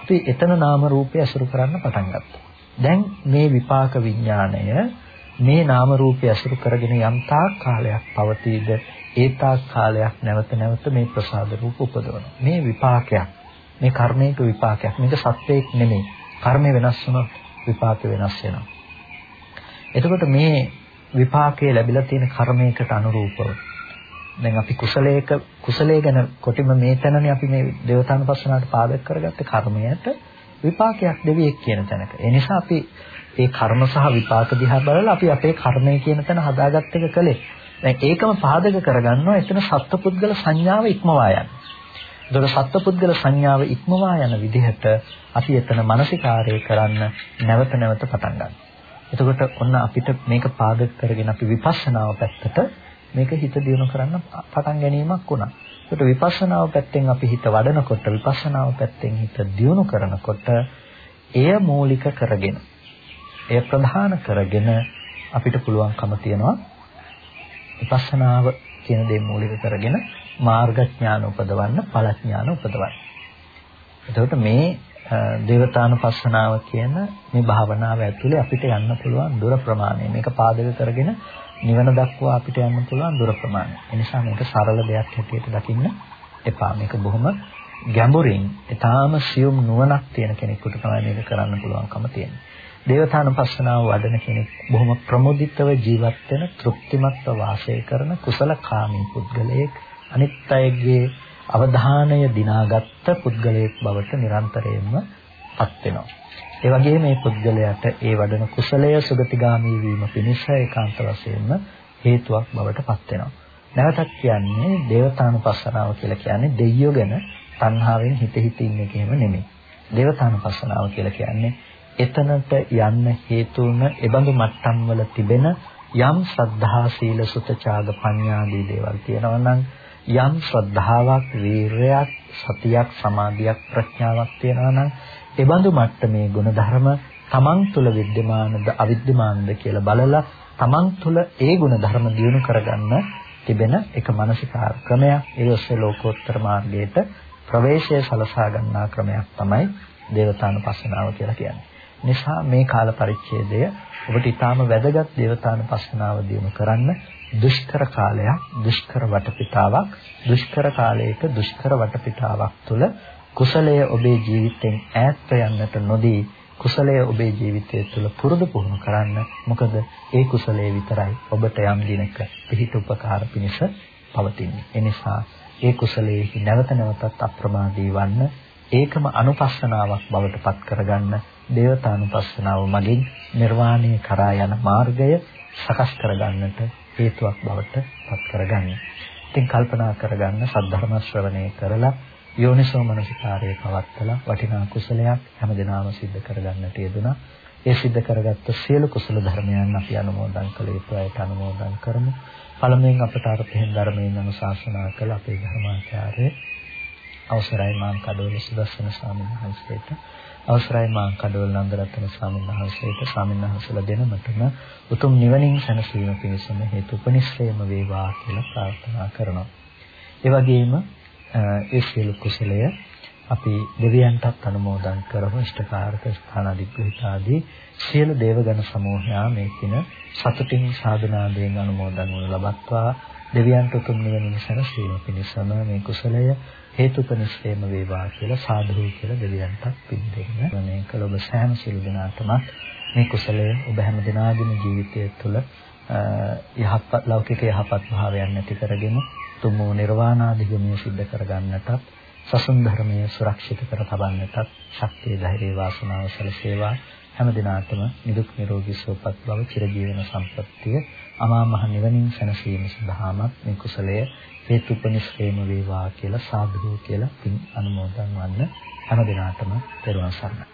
අපි එතන නාම රූපය අසුර කරන්න පටන් ගත්තා. දැන් මේ විපාක විඥාණය මේ නාම රූපය අසුර කරගෙන යම් තාක් කාලයක් පවතීද ඒ තාක් කාලයක් නැවත නැවත මේ ප්‍රසාද රූප උපදවනවා. මේ විපාකයක්. මේ කර්මයක විපාකයක්. මේක සත්‍යයක් නෙමෙයි. කර්මය වෙනස් වුණොත් විපාක වෙනස් වෙනවා. එතකොට මේ විපාකයේ ලැබිලා තියෙන කර්මයකට අනුරූපව දැන් අපි කුසලයක කුසලයේ ගැන කොටිම මේ තැනනේ අපි මේ දේවතානුපස්සනාවට පාදක කරගත්ත කර්මයට විපාකයක් දෙවියෙක් කියන තැනක. ඒ නිසා අපි ඒ කර්ම සහ විපාක දිහා බලලා අපි අපේ කර්මය කියන තැන හදාගත්ත එක කලේ. දැන් ඒකම පාදක කරගන්නවා එතන සත්පුද්ගල සංඥාව ඉක්මවා යන. ඒතකොට සත්පුද්ගල සංඥාව ඉක්මවා යන විදිහට අපි එතන මානසිකාරය කරන්න නැවත නැවත පටන් ගන්නවා. එතකොට ඔන්න අපිට මේක පාදක කරගෙන අපි විපස්සනාව පැත්තට මේක හිත දියුණු කරන්න පටන් ගැනීමක් වුණා. ඒකට විපස්සනාව පැත්තෙන් අපි හිත වඩනකොට විපස්සනාව පැත්තෙන් හිත දියුණු කරනකොට එය මූලික කරගෙන එය ප්‍රධාන කරගෙන අපිට පුළුවන්කම තියනවා විපස්සනාව කියන දේ මූලික කරගෙන මාර්ග ඥාන උපදවන්න, ඵල ඥාන උපදවන්න. එතකොට මේ දේවතානුපස්සනාව කියන මේ භාවනාව ඇතුලේ අපිට යන්න පුළුවන් දුර ප්‍රමාණය. මේක පාදක කරගෙන නිවන දක්වා අපිට යන්න පුළුවන් දුර ප්‍රමාණය. ඒ නිසා මේක සරල දෙයක් හැටියට දකින්න එපා. මේක බොහොම ගැඹුරින්, ඊටාම සියුම් නුවණක් තියෙන කෙනෙකුට තමයි මේක කරන්න පුළුවන්කම තියෙන්නේ. දේවතානුපස්සනාව වඩන කෙනෙක් බොහොම ප්‍රමුදිතව ජීවත් වෙන තෘප්තිමත්ව වාසය කරන කුසලකාමී පුද්ගලයෙක් අනිත් අයගේ අවධානය දිනාගත්ත පුද්ගලයෙක් බවට නිරන්තරයෙන්ම පත් වෙනවා. ඒ වගේම මේ පුද්ගලයාට ඒ වඩන කුසලය සුගතිගාමී වීම පිණිස ඒකාන්ත වශයෙන්ම හේතුවක් බවට පත් වෙනවා. නැවතත් කියන්නේ දේවතානුපස්සනාව කියලා කියන්නේ දෙයියෝ ගැන තණ්හාවෙන් හිත හිත ඉන්න එක එහෙම නෙමෙයි. දේවතානුපස්සනාව කියලා කියන්නේ එතනට යන්න හේතු වුණ එබඳු මට්ටම් වල තිබෙන යම් ශ්‍රද්ධා සීල සුත ඡාග පඤ්ඤාදී දේවල් තියෙනවා නම් යම් ශ්‍රද්ධාවක්, වීරයක්, සතියක්, සමාධියක්, ප්‍රඥාවක් තියනවා නම් ඒ බඳු මට්ටමේ ගුණධර්ම තමන් තුළ विद्यමානද අවිද්‍යමානද කියලා බලලා තමන් තුළ ඒ ගුණධර්ම දියුණු කරගන්න තිබෙන එක මානසිකාර ක්‍රමයක්. ඒ ඔස්සේ ලෝකෝත්තර මාර්ගයට ප්‍රවේශය සලසා ගන්නා ක්‍රමයක් තමයි දේවතානුපස්සනාව කියලා කියන්නේ. නිසා මේ කාල පරිච්ඡේදය ඔබට ඊටාම වැදගත් දේවතානුපස්සනාව දියුණු කරන්න දුෂ්කර කාලයක් දුෂ්කර වටපිටාවක් දුෂ්කර කාලයක දුෂ්කර වටපිටාවක් තුළ කුසලය ඔබේ ජීවිතෙන් ඈත් යන්නට නොදී කුසලය ඔබේ ජීවිතය තුළ පුරුදු පුහුණු කරන්න. මොකද ඒ කුසලයේ විතරයි ඔබට යම් දිනක පිහිට උපකාර පිණිස පවතින්නේ. එනිසා ඒ කුසලයේ නැවත නැවතත් අප්‍රමාදී වන්න. ඒකම අනුපස්සනාවක් බවට පත් කරගන්න. දේවතානුපස්සනාව මගින් නිර්වාණය කරා යන මාර්ගය සකස් කරගන්නට හේතුවක් බවට පත් කරගන්න. ඉතින් කල්පනා කරගන්න සද්ධර්ම ශ්‍රවණය කරලා යෝනිසෝ මනසිකාරයේ පවත්තලා වටිනා කුසලයක් හැමදිනම සිද්ධ කරගන්නට යෙදුණා. ඒ සිද්ධ කරගත්ත සියලු කුසල ධර්මයන් අපි අනුමෝදන් කළ යුතු අයට අනුමෝදන් කරමු. පළමුවෙන් අපට අර්ථයෙන් ධර්මයෙන් අනුශාසනා කළ අපේ ධර්මාචාර්ය අවසරයි මාං කඩවල සුදස්සන ස්වාමීන් වහන්සේට අවසරයි මාං කඩවල නන්දරත්න ස්වාමීන් වහන්සේට ස්වාමීන් වහන්සේලා දෙනමතම උතුම් නිවනින් සැනසීම පිණිසම හේතු උපනිශ්‍රේම වේවා කියලා ප්‍රාර්ථනා කරනවා. ඒ වගේම ඒ සියලු කුසලය අපි දෙවියන්ටත් අනුමෝදන් කරමු ඉෂ්ඨකාරක ස්ථානාධිපති ආදී සියලු දේවගණ සමූහයා මේ කින සතුටින් සාධනාවෙන් අනුමෝදන් වනු ලබත්වා දෙවියන්ට උතුම් නිවනින් සැනසීම පිණිසම මේ කුසලය හේතුපනිස්සේම වේවා කියලා සාදු කියලා දෙවියන්ට පින් දෙන්න. මේ කළ ඔබ සෑම සිල් දිනාටම මේ කුසලය ඔබ හැම දිනාගේම ජීවිතය තුළ යහපත් ලෞකික යහපත් භාවයන් ඇති කරගෙන තුමු නිර්වාණාධිගමනය සිද්ධ කරගන්නටත් සසුන් ධර්මයේ සුරක්ෂිත කර තබන්නටත් ශක්තිය ධෛර්ය වාසනාව සැලසේවා හැම දිනාටම නිදුක් නිරෝගී සුවපත් බව චිරජීවන සම්පත්තිය අමා මහ නිවනින් සැනසීම සඳහාමත් මේ කුසලය හේතුපනිස්රේම වේවා කියලා සාදු කියලා පින් අනුමෝදන් වන්න හැම දිනාටම පෙරවන් සරණයි.